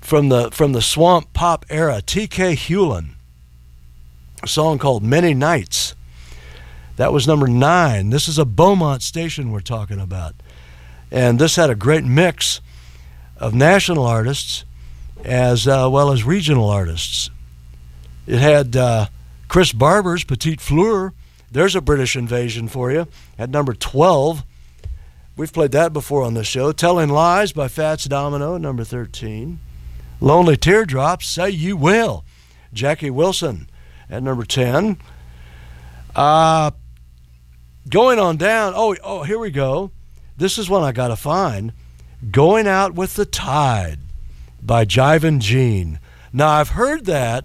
from the from the swamp pop era, T.K. Hulin. A song called Many Nights. That was number nine. This is a Beaumont station we're talking about. And this had a great mix of national artists as uh, well as regional artists. It had uh, Chris Barber's Petite Fleur. There's a British invasion for you at number 12. We've played that before on the show. Telling Lies by Fats Domino, number 13. Lonely Teardrops, Say You Will. Jackie Wilson at number 10. Uh, going on down. Oh, oh, here we go. This is one I got to find. Going Out with the Tide by Jivin Gene. Now, I've heard that.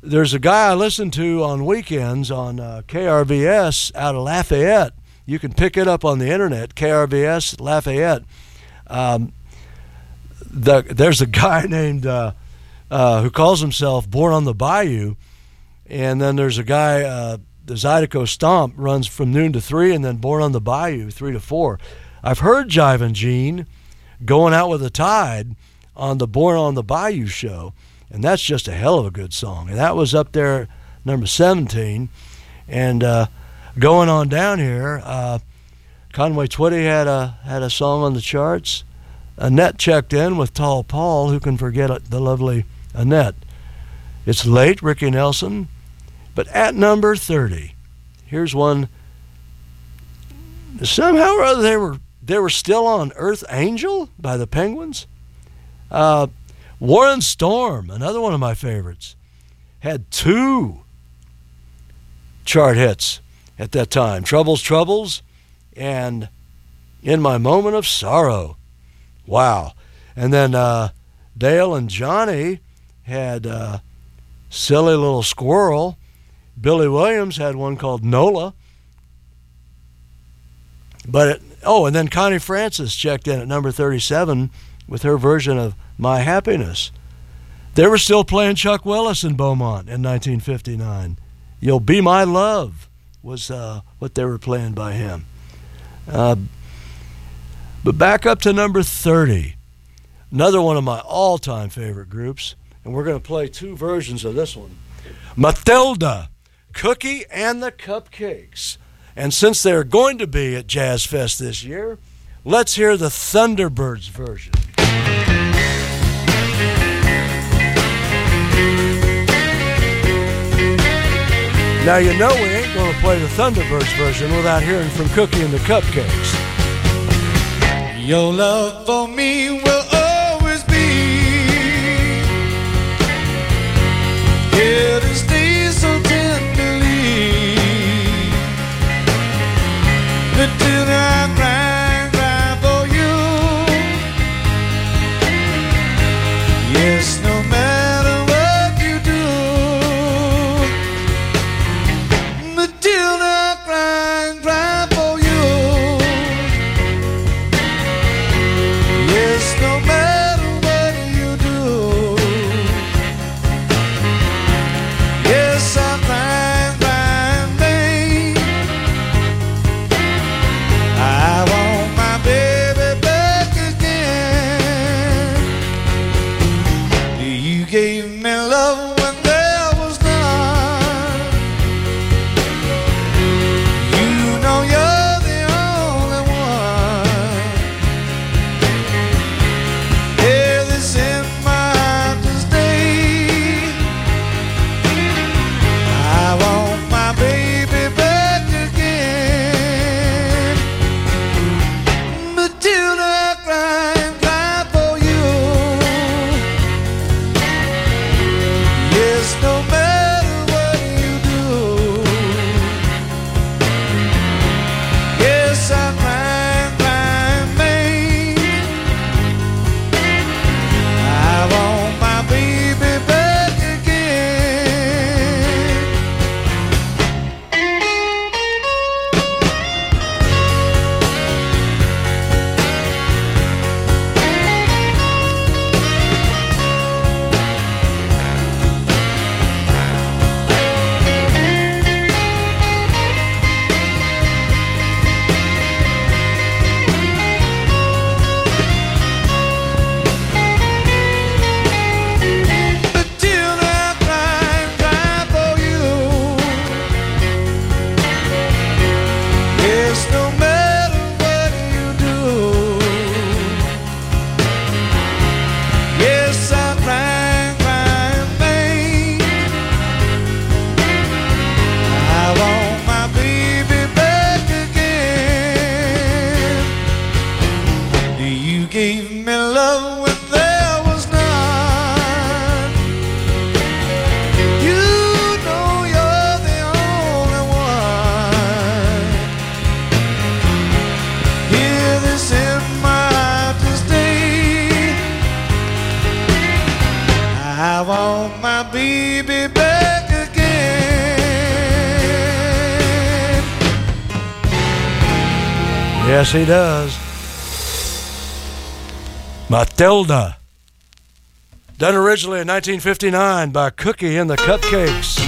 There's a guy I listen to on weekends on uh, KRVS out of Lafayette. You can pick it up on the internet, KRVS Lafayette. Um, the, there's a guy named uh, uh, who calls himself Born on the Bayou, and then there's a guy, uh, the Zydeco Stomp runs from noon to three, and then Born on the Bayou three to four. I've heard Jivin Gene going out with the tide on the Born on the Bayou show, and that's just a hell of a good song. And that was up there, number 17. And uh, going on down here, uh, Conway Twitty had a had a song on the charts. Annette checked in with Tall Paul. Who can forget the lovely Annette? It's late, Ricky Nelson. But at number 30, here's one. Somehow or other, they were they were still on Earth Angel by the Penguins. Uh, Warren Storm, another one of my favorites, had two chart hits at that time Troubles, Troubles, and In My Moment of Sorrow. Wow. And then uh, Dale and Johnny had uh, Silly Little Squirrel. Billy Williams had one called Nola. But it, oh, and then Connie Francis checked in at number 37 with her version of My Happiness. They were still playing Chuck Willis in Beaumont in 1959. You'll Be My Love was uh, what they were playing by him. Uh, but back up to number 30, another one of my all time favorite groups, and we're going to play two versions of this one Matilda, cookie and the cupcakes. And since they're going to be at Jazz Fest this year, let's hear the Thunderbirds version. Now, you know we ain't going to play the Thunderbirds version without hearing from Cookie and the Cupcakes. Your love for me will. Yes, he does. Matilda. Done originally in 1959 by Cookie and the Cupcakes.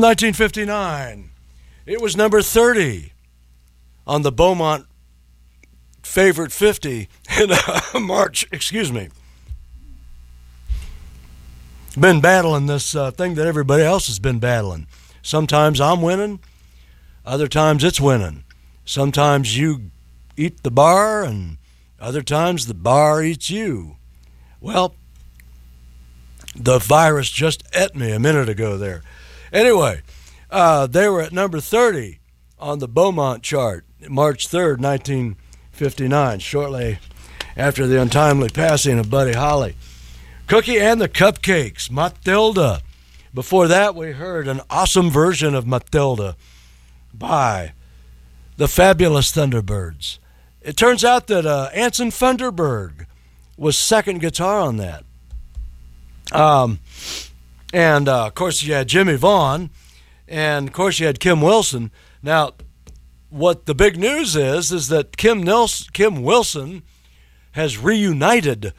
1959. It was number 30 on the Beaumont favorite 50 in uh, March, excuse me. Been battling this uh, thing that everybody else has been battling. Sometimes I'm winning, other times it's winning. Sometimes you eat the bar, and other times the bar eats you. Well, the virus just ate me a minute ago there. Anyway, uh, they were at number 30 on the Beaumont chart, March 3rd, 1959, shortly after the untimely passing of Buddy Holly. Cookie and the Cupcakes, Matilda. Before that, we heard an awesome version of Matilda by the fabulous Thunderbirds. It turns out that uh, Anson Funderburgh was second guitar on that. Um, and uh, of course, you had Jimmie Vaughan, and of course, you had Kim Wilson. Now, what the big news is is that Kim Nils- Kim Wilson has reunited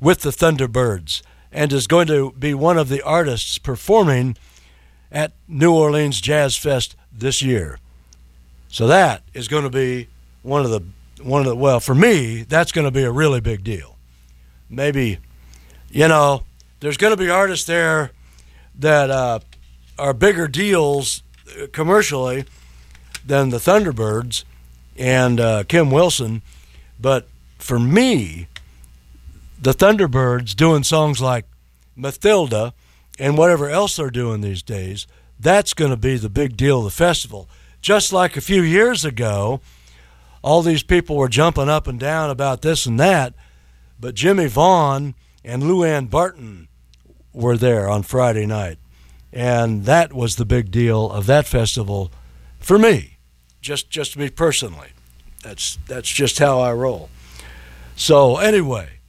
with the Thunderbirds and is going to be one of the artists performing at New Orleans Jazz Fest this year. So that is going to be one of the one of the well for me that's going to be a really big deal. Maybe you know there's going to be artists there that uh, are bigger deals commercially than the Thunderbirds and uh, Kim Wilson, but for me, the Thunderbirds doing songs like Mathilda and whatever else they're doing these days, that's going to be the big deal of the festival. Just like a few years ago, all these people were jumping up and down about this and that, but Jimmie Vaughan and Lou Ann Barton were there on Friday night. And that was the big deal of that festival for me, just just me personally. That's that's just how I roll. So anyway,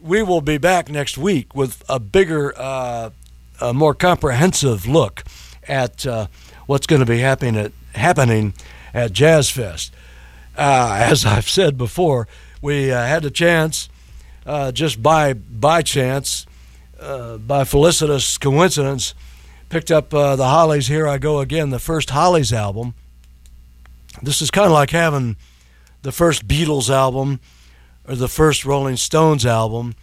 we will be back next week with a bigger, uh, a more comprehensive look at uh, what's going to be happening at happening at Jazz Fest. Uh, as I've said before, we uh, had a chance, uh, just by by chance, uh, by felicitous coincidence, picked up the Hollies. Here I go again, the first Hollies album. This is kind of like having the first Beatles album or the first Rolling Stones album.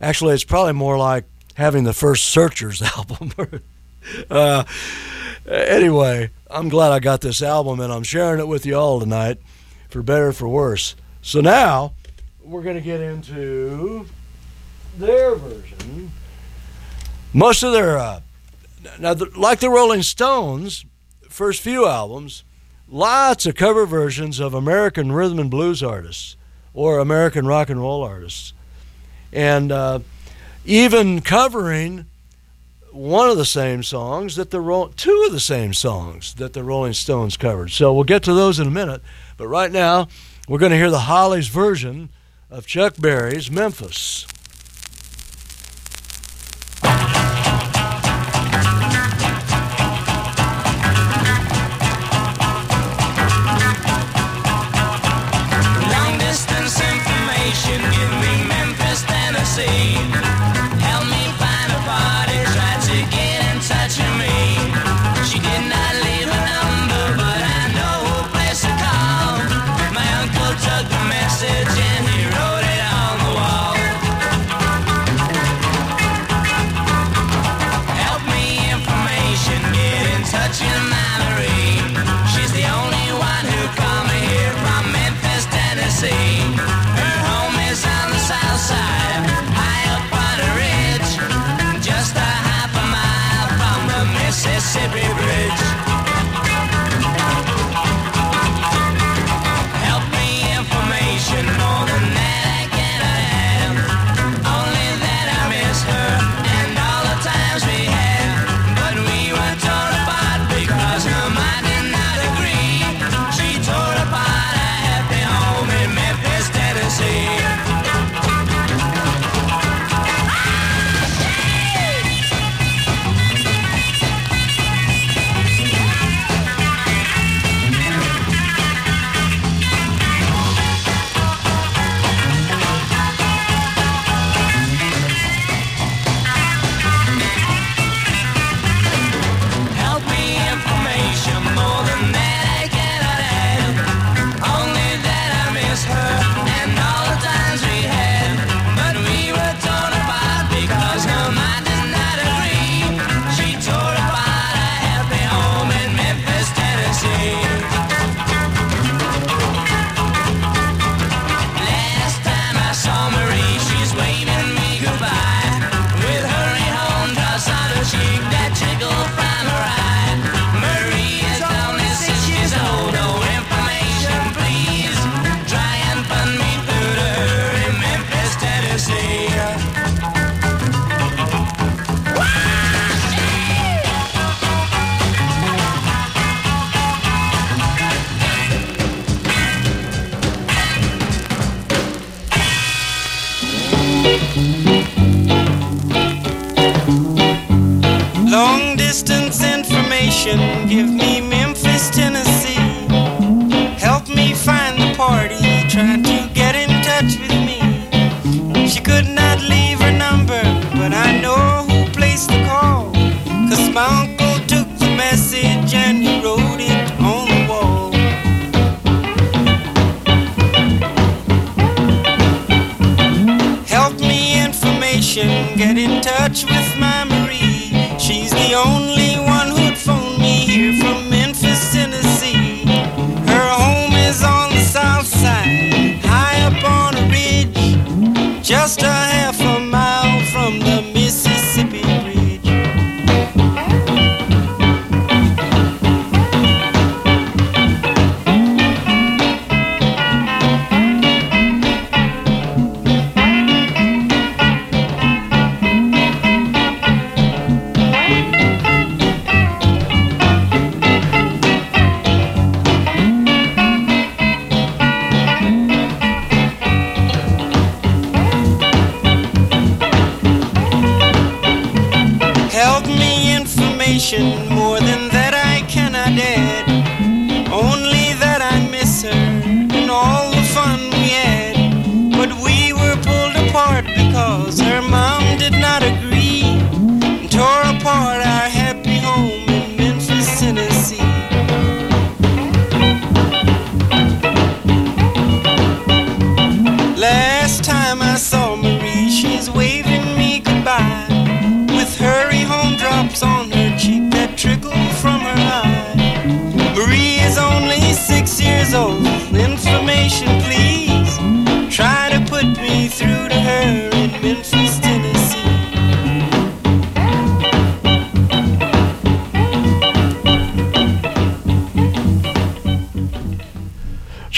Actually, it's probably more like having the first Searchers album. uh, anyway, I'm glad I got this album and I'm sharing it with you all tonight, for better or for worse. So now we're going to get into their version. Most of their, uh, now, like the Rolling Stones, first few albums, lots of cover versions of American rhythm and blues artists or American rock and roll artists. And uh, even covering one of the same songs that the Ro- two of the same songs that the Rolling Stones covered. So we'll get to those in a minute. But right now, we're going to hear the Hollies version of Chuck Berry's Memphis. Give me Memphis, Tennessee.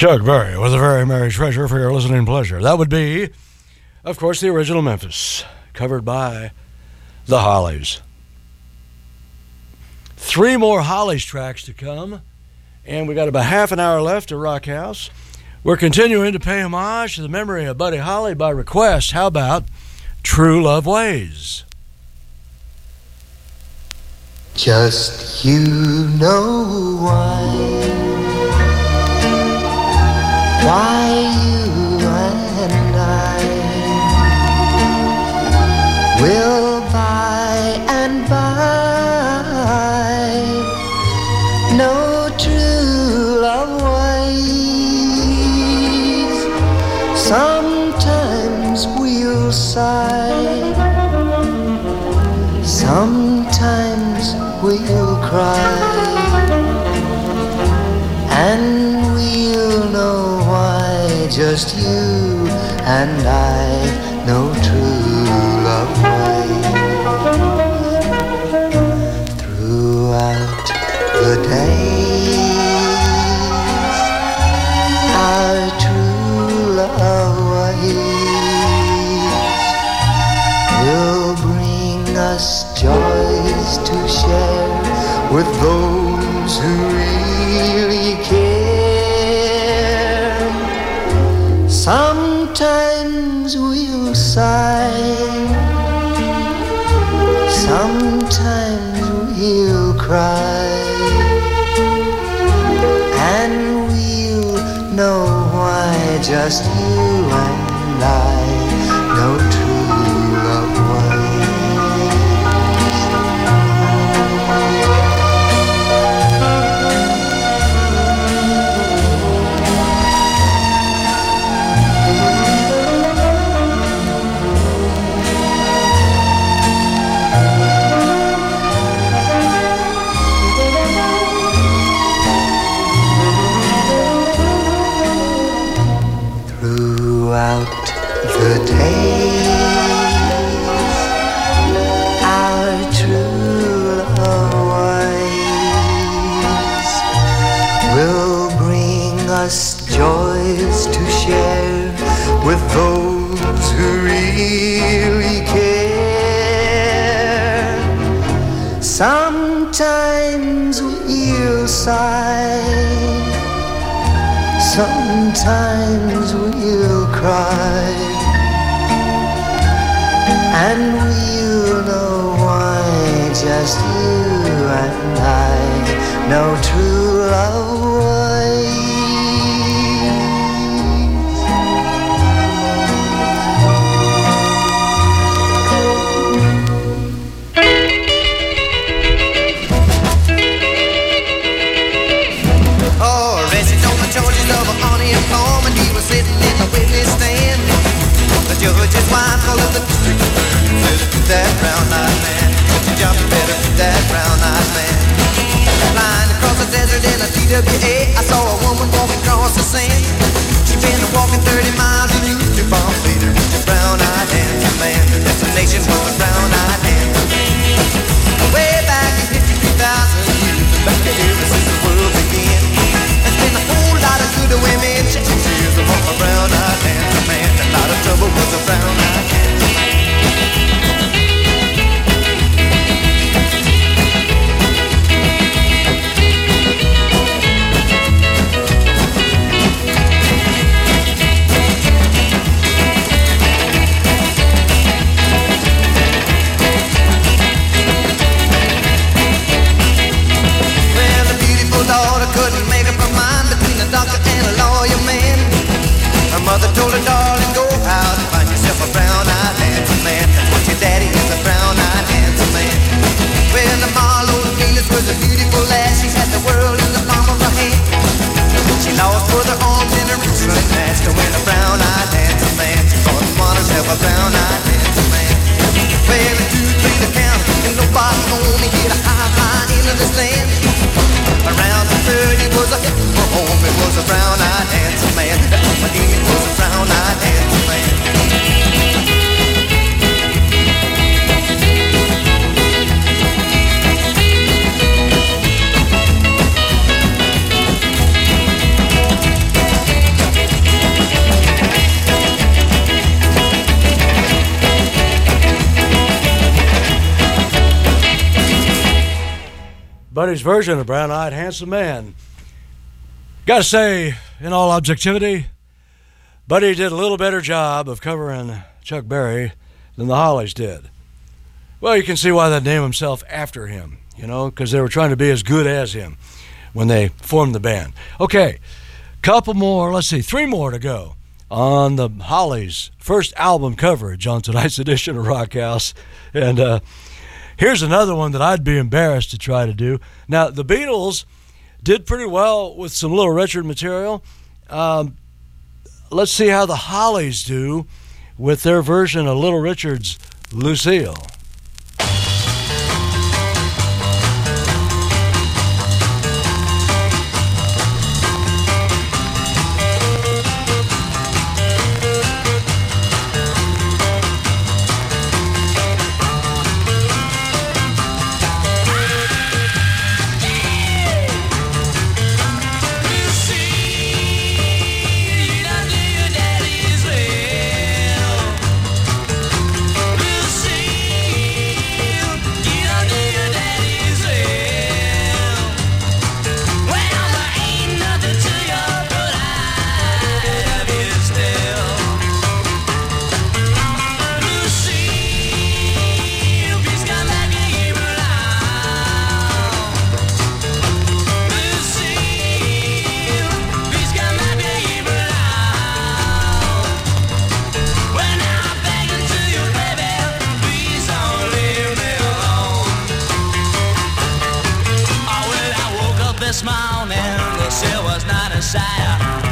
Chuck Berry with a very merry treasure for your listening pleasure. That would be, of course, the original Memphis, covered by the Hollies. Three more Hollies tracks to come, and we got about half an hour left to Rock House. We're continuing to pay homage to the memory of Buddy Holly by request. How about True Love Ways? Just you know why. Why? with those who really care. Sometimes we'll sigh, sometimes we'll cry, and we'll know why just you. sigh. Sometimes we'll cry, and we'll know why. Just you and I know true. Wife called up the district attorney. Said, "Put that brown-eyed man. Better. That brown-eyed man." Flying across the desert in a TWA, I saw a woman walking across the sand. She'd been walking 30 miles to bomb leader. Brown-eyed handsome man. Destination a brown-eyed handsome man. Way back in 53,000 years, back the. There's been a whole lot of good women, chasing tears a brown-eyed handsome man. Trouble with a brown-eyed handsome the beautiful daughter couldn't make up her mind between a doctor and a lawyer man. Her mother told her, darling, had the world in the palm of her hand. She lost both her arms her wrists like match to win a brown-eyed handsome man. She thought want herself a brown-eyed handsome man. Well, the two, three, the count, and nobody only hit a high fly into the stand. Around the third, he was a for home. It was a brown-eyed handsome man. That. It was a brown-eyed handsome man. Buddy's version of Brown Eyed Handsome Man. Gotta say, in all objectivity, Buddy did a little better job of covering Chuck Berry than the Hollies did. Well, you can see why they named himself after him, you know, because they were trying to be as good as him when they formed the band. Okay, couple more, let's see, three more to go on the Hollies' first album coverage on tonight's edition of Rock House. And uh, here's another one that I'd be embarrassed to try to do. Now, the Beatles did pretty well with some Little Richard material. Um, let's see how the Hollies do with their version of Little Richard's Lucille. not a sire.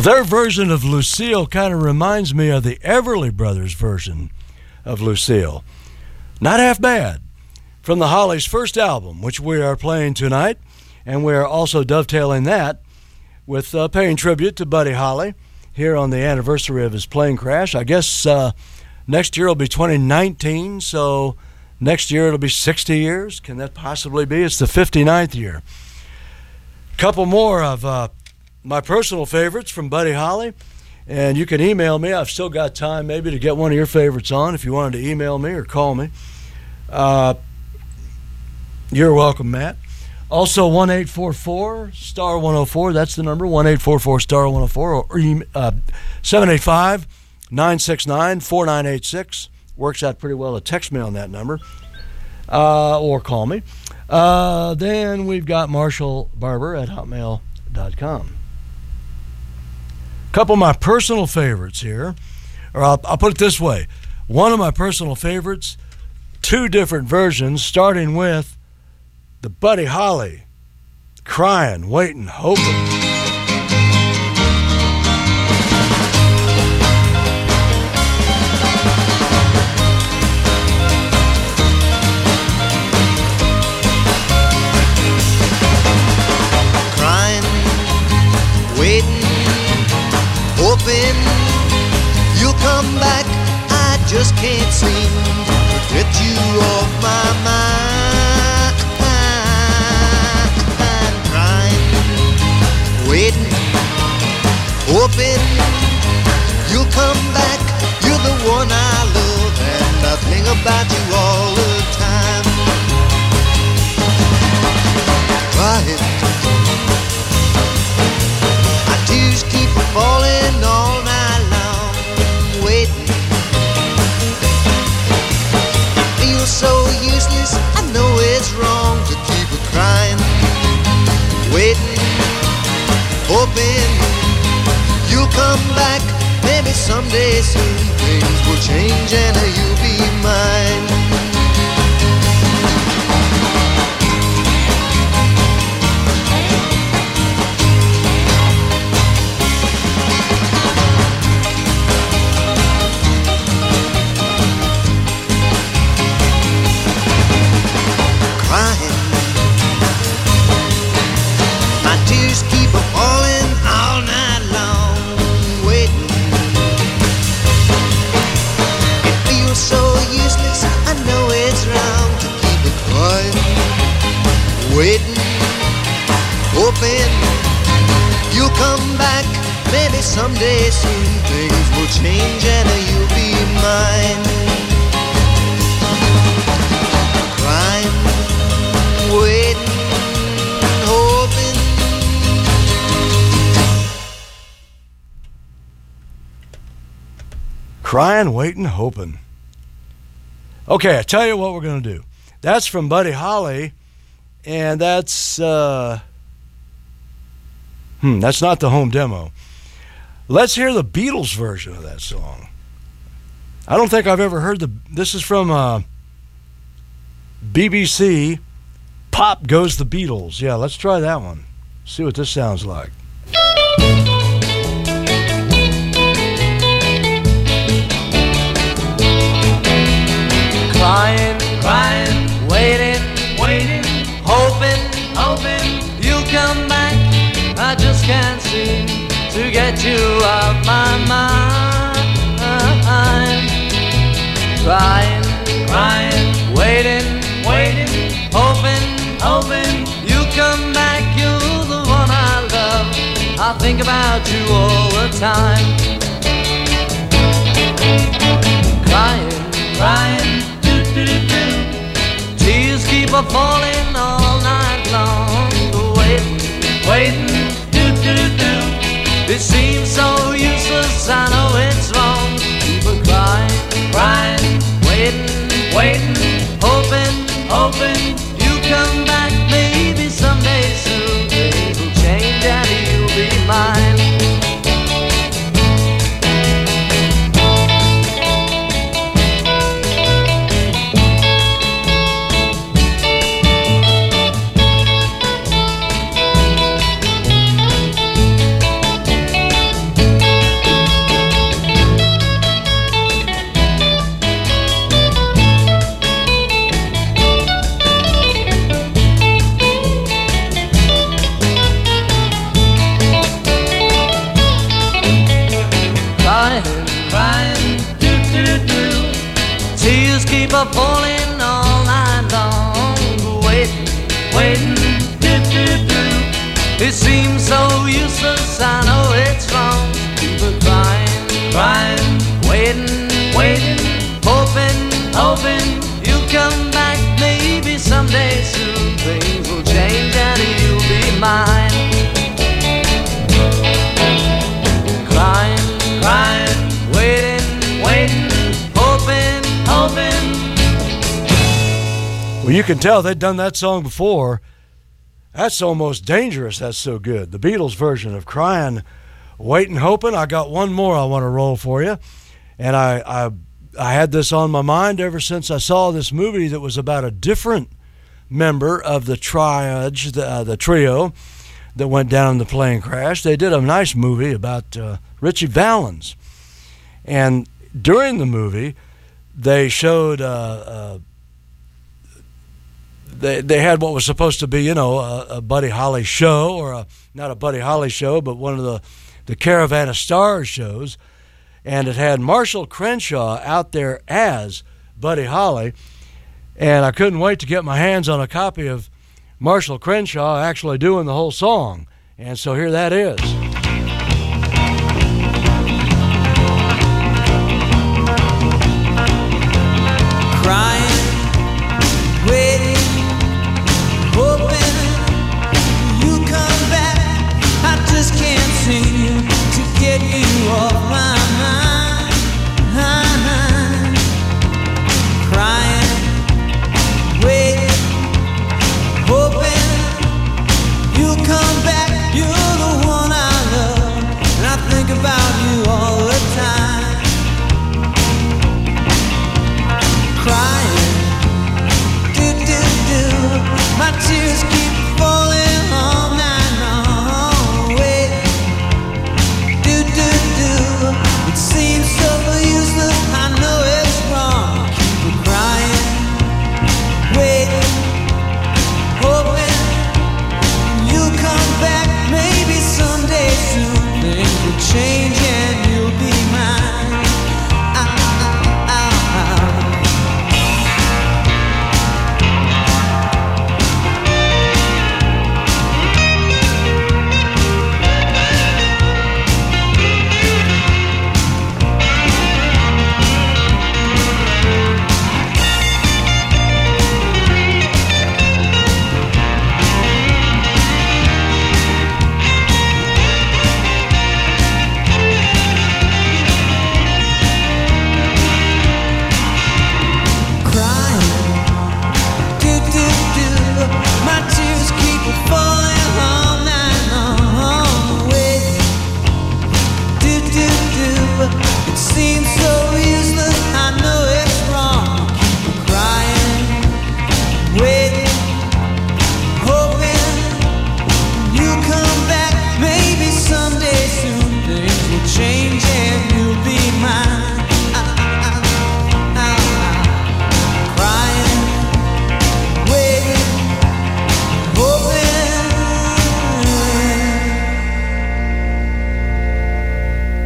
Well, their version of Lucille kind of reminds me of the Everly Brothers version of Lucille. Not half bad. From the Hollies' first album, which we are playing tonight, and we are also dovetailing that with uh, paying tribute to Buddy Holly here on the anniversary of his plane crash. I guess uh, next year will be 2019, so next year it'll be 60 years. Can that possibly be? It's the 59th year. Couple more of uh, my personal favorites from Buddy Holly. And you can email me. I've still got time maybe to get one of your favorites on if you wanted to email me or call me. Uh, you're welcome, Matt. Also, 1 star 104. That's the number 1 star 104 or uh, 785 969 4986. Works out pretty well to text me on that number uh, or call me. Uh, then we've got Marshall Barber at hotmail.com. Couple of my personal favorites here, or I'll, I'll put it this way: one of my personal favorites, two different versions, starting with the Buddy Holly, crying, waiting, hoping. You'll come back. I just can't seem to get you off my mind. I'm Crying, waiting, hoping you'll come back. You're the one I love, and I think about you all the time. Crying. My tears keep falling it's wrong to keep crying, waiting, hoping you'll come back. Maybe someday soon things will change and you'll be mine. Hoping you'll come back. Maybe someday soon things will change and you'll be mine. Crying, waiting, hoping. Crying, waiting, hoping. Okay, I tell you what we're going to do. That's from Buddy Holly, and that's uh, hmm, that's not the home demo. Let's hear the Beatles version of that song. I don't think I've ever heard the. This is from uh, BBC. Pop goes the Beatles. Yeah, let's try that one. See what this sounds like. Crying, crying, waiting, waiting, hoping, hoping you'll come get you off my mind. Crying, crying, waiting, waiting, hoping, hoping you come back. You're the one I love. I think about you all the time. Tell they'd done that song before. That's almost dangerous. That's so good. The Beatles version of "Crying, Waiting, Hoping." I got one more I want to roll for you, and I I I had this on my mind ever since I saw this movie that was about a different member of the triage, the, uh, the trio that went down in the plane crash. They did a nice movie about uh, Ritchie Valens, and during the movie, they showed. Uh, uh, they they had what was supposed to be, you know, a, a Buddy Holly show or a not a Buddy Holly show, but one of the the Caravan of Stars shows, and it had Marshall Crenshaw out there as Buddy Holly, and I couldn't wait to get my hands on a copy of Marshall Crenshaw actually doing the whole song, and so here that is.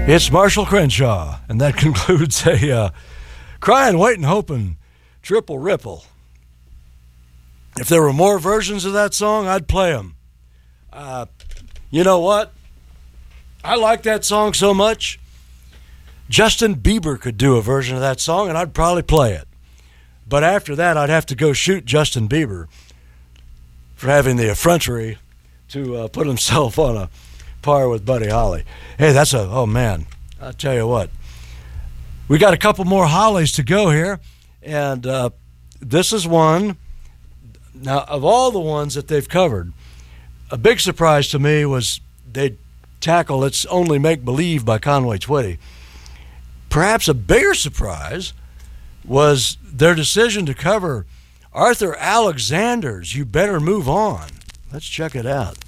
It's Marshall Crenshaw, and that concludes a uh, crying, waiting, hoping triple ripple. If there were more versions of that song, I'd play them. Uh, you know what? I like that song so much. Justin Bieber could do a version of that song, and I'd probably play it. But after that, I'd have to go shoot Justin Bieber for having the effrontery to uh, put himself on a par with Buddy Holly. Hey, that's a, oh man, I'll tell you what. We got a couple more Hollies to go here, and uh, this is one. Now, of all the ones that they've covered, a big surprise to me was they tackle It's Only Make Believe by Conway Twitty. Perhaps a bigger surprise was their decision to cover Arthur Alexander's You Better Move On. Let's check it out.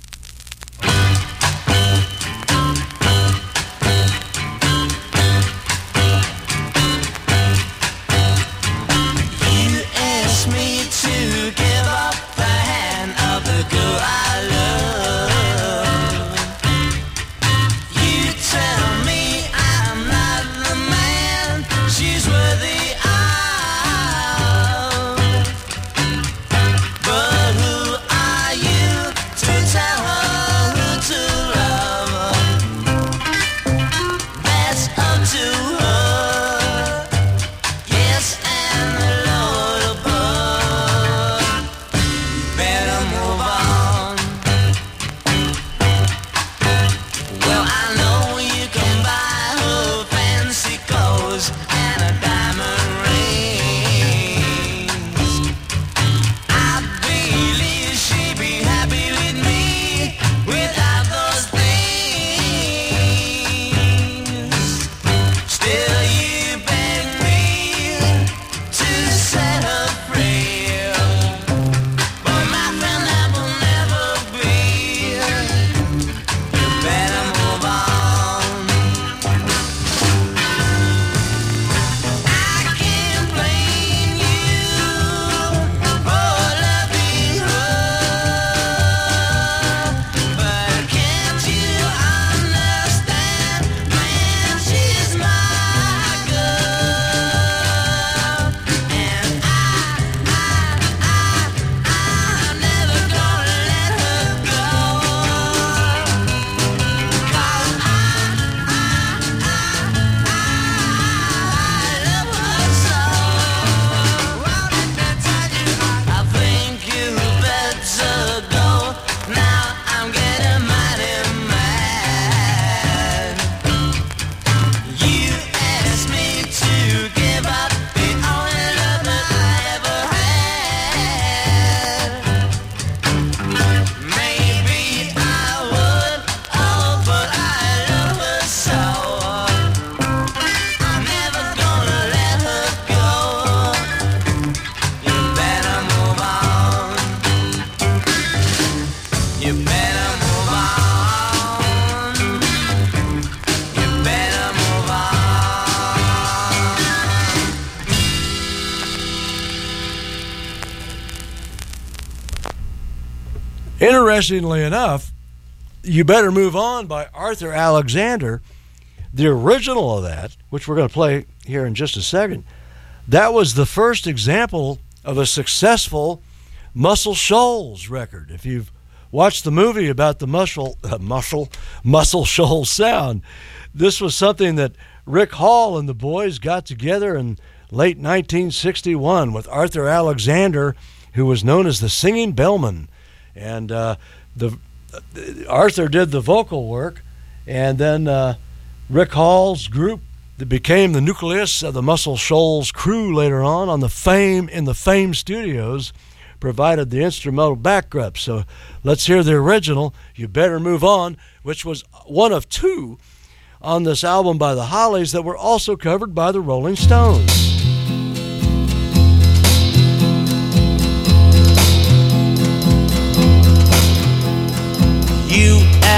Interestingly enough, You Better Move On by Arthur Alexander, the original of that, which we're going to play here in just a second, that was the first example of a successful Muscle Shoals record. If you've watched the movie about the muscle, uh, muscle, Muscle Shoals sound, this was something that Rick Hall and the boys got together in late 1961 with Arthur Alexander, who was known as the Singing Bellman, and uh, the Arthur did the vocal work, and then uh, Rick Hall's group that became the nucleus of the Muscle Shoals crew later on on the Fame in the Fame Studios provided the instrumental backup. So let's hear the original. You better move on, which was one of two on this album by the Hollies that were also covered by the Rolling Stones.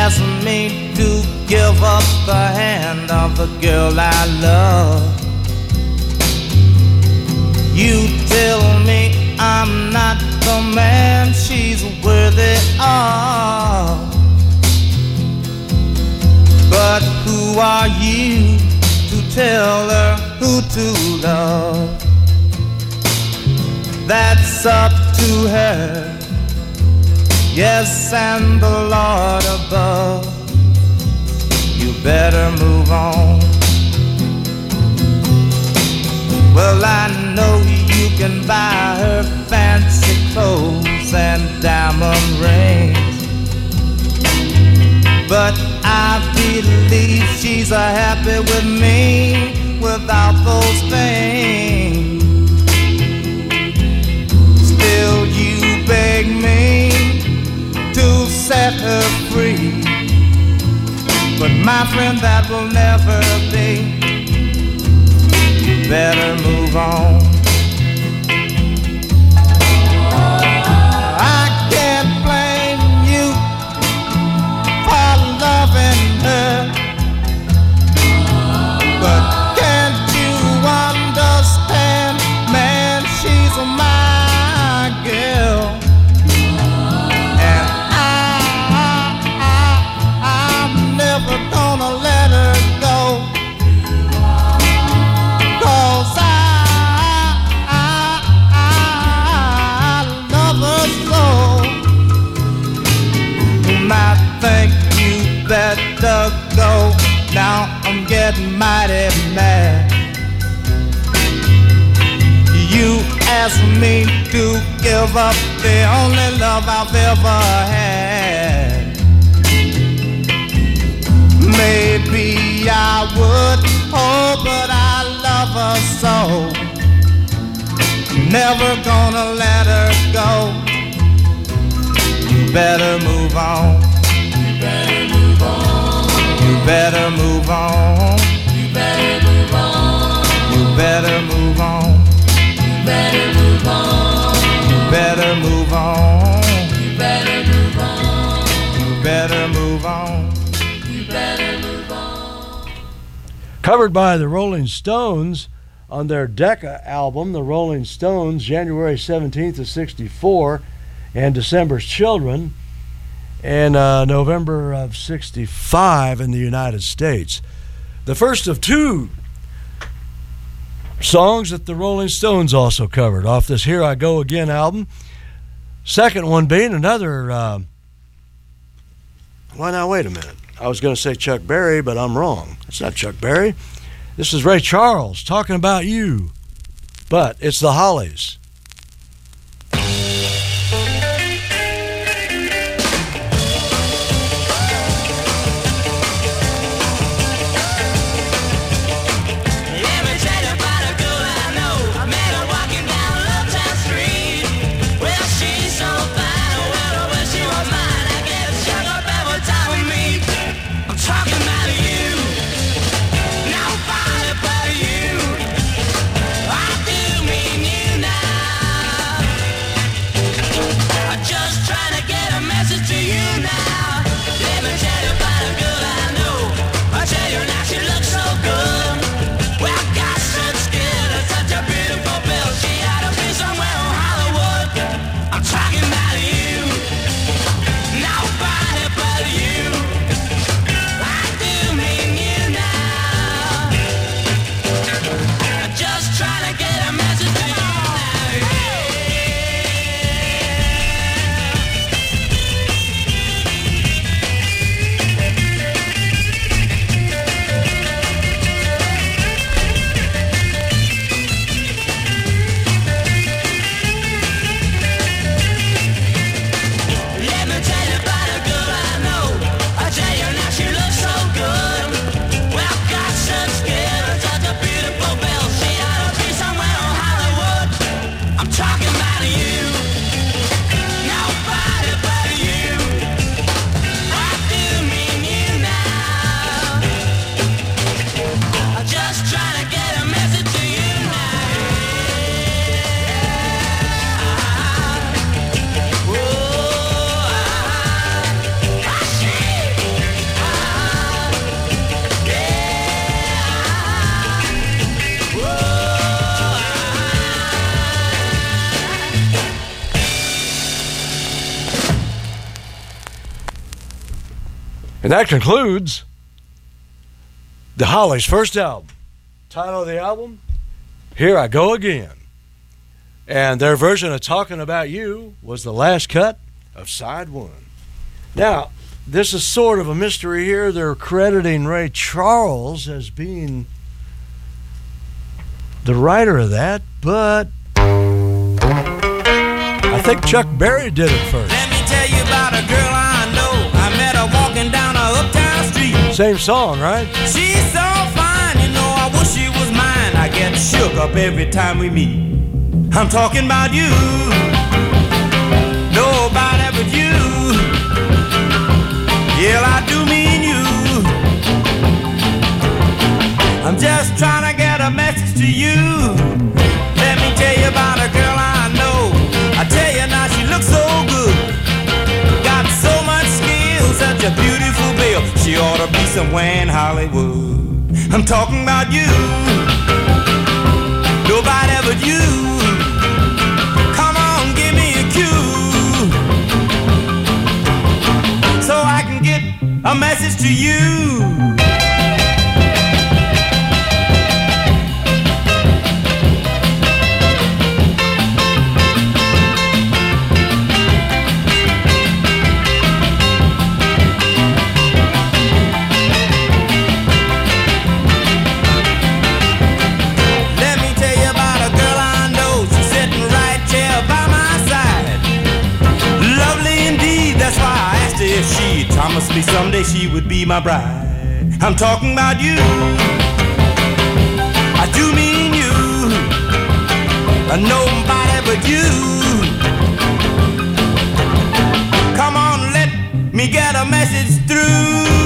Asked me to give up the hand of the girl I love. You tell me I'm not the man she's worthy of. But who are you to tell her who to love? That's up to her. Yes, and the Lord above. You better move on. Well, I know you can buy her fancy clothes and diamond rings. But I believe she's a happy with me without those things. Still, you beg me set her free. But my friend, that will never be. You better move on. Getting mighty mad. You asked me to give up the only love I've ever had. Maybe I would, oh, but I love her so. Never gonna let her go. You better move on. You better move on. You better move on. You better move on. You better move on. You better move on. You better move on. You better move on. You better move on. You better move on. covered by the Rolling Stones on their Decca album, The Rolling Stones, January 17th of 64, and December's Children, and uh, November of 65 in the United States. The first of two songs that the Rolling Stones also covered off this Here I Go Again album. Second one being another. Uh, well, now, wait a minute. I was going to say Chuck Berry, but I'm wrong. It's not Chuck Berry. This is Ray Charles talking about you. But it's the Hollies. And that concludes the Hollies' first album. Title of the album, Here I Go Again. And their version of Talking About You was the last cut of side one. Now, this is sort of a mystery here. They're crediting Ray Charles as being the writer of that, but I think Chuck Berry did it first. Same song, right? She's so fine, you know, I wish she was mine. I get shook up every time we meet. I'm talking about you. Nobody but you. Yeah, I do mean you. I'm just trying to get a message to you. Let me tell you about a girl I know. I tell you now, she looks so good. Such a beautiful bill. She ought to be somewhere in Hollywood. I'm talking about you. Nobody but you. Come on, give me a cue. So I can get a message to you. Someday she would be my bride. I'm talking about you. I do mean you. Nobody but you. Come on, let me get a message through.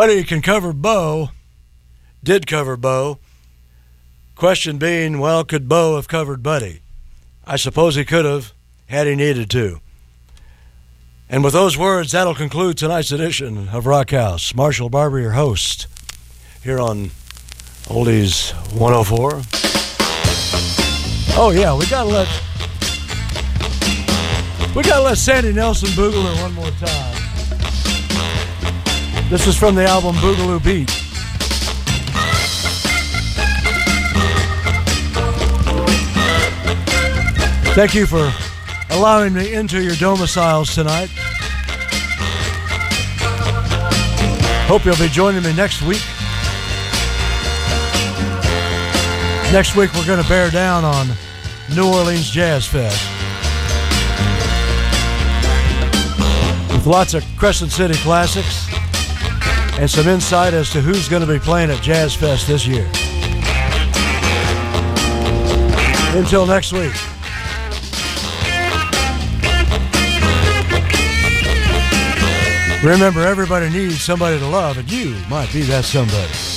Buddy can cover Bo, did cover Bo. Question being, well, could Bo have covered Buddy? I suppose he could have, had he needed to. And with those words, that'll conclude tonight's edition of Rock House. Marshall Barber, your host, here on Oldies 104. Oh yeah, we gotta let we gotta let Sandy Nelson boogle her one more time. This is from the album Boogaloo Beat. Thank you for allowing me into your domiciles tonight. Hope you'll be joining me next week. Next week, we're going to bear down on New Orleans Jazz Fest. With lots of Crescent City classics and some insight as to who's going to be playing at Jazz Fest this year. Until next week. Remember, everybody needs somebody to love, and you might be that somebody.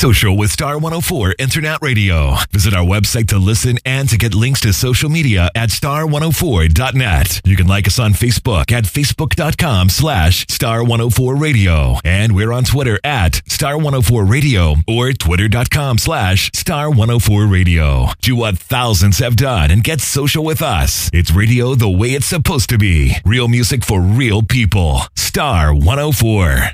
Social with Star 104 Internet Radio. Visit our website to listen and to get links to social media at star104.net. You can like us on Facebook at facebook.com slash star104 radio. And we're on Twitter at star104 radio or twitter.com slash star104 radio. Do what thousands have done and get social with us. It's radio the way it's supposed to be. Real music for real people. Star 104.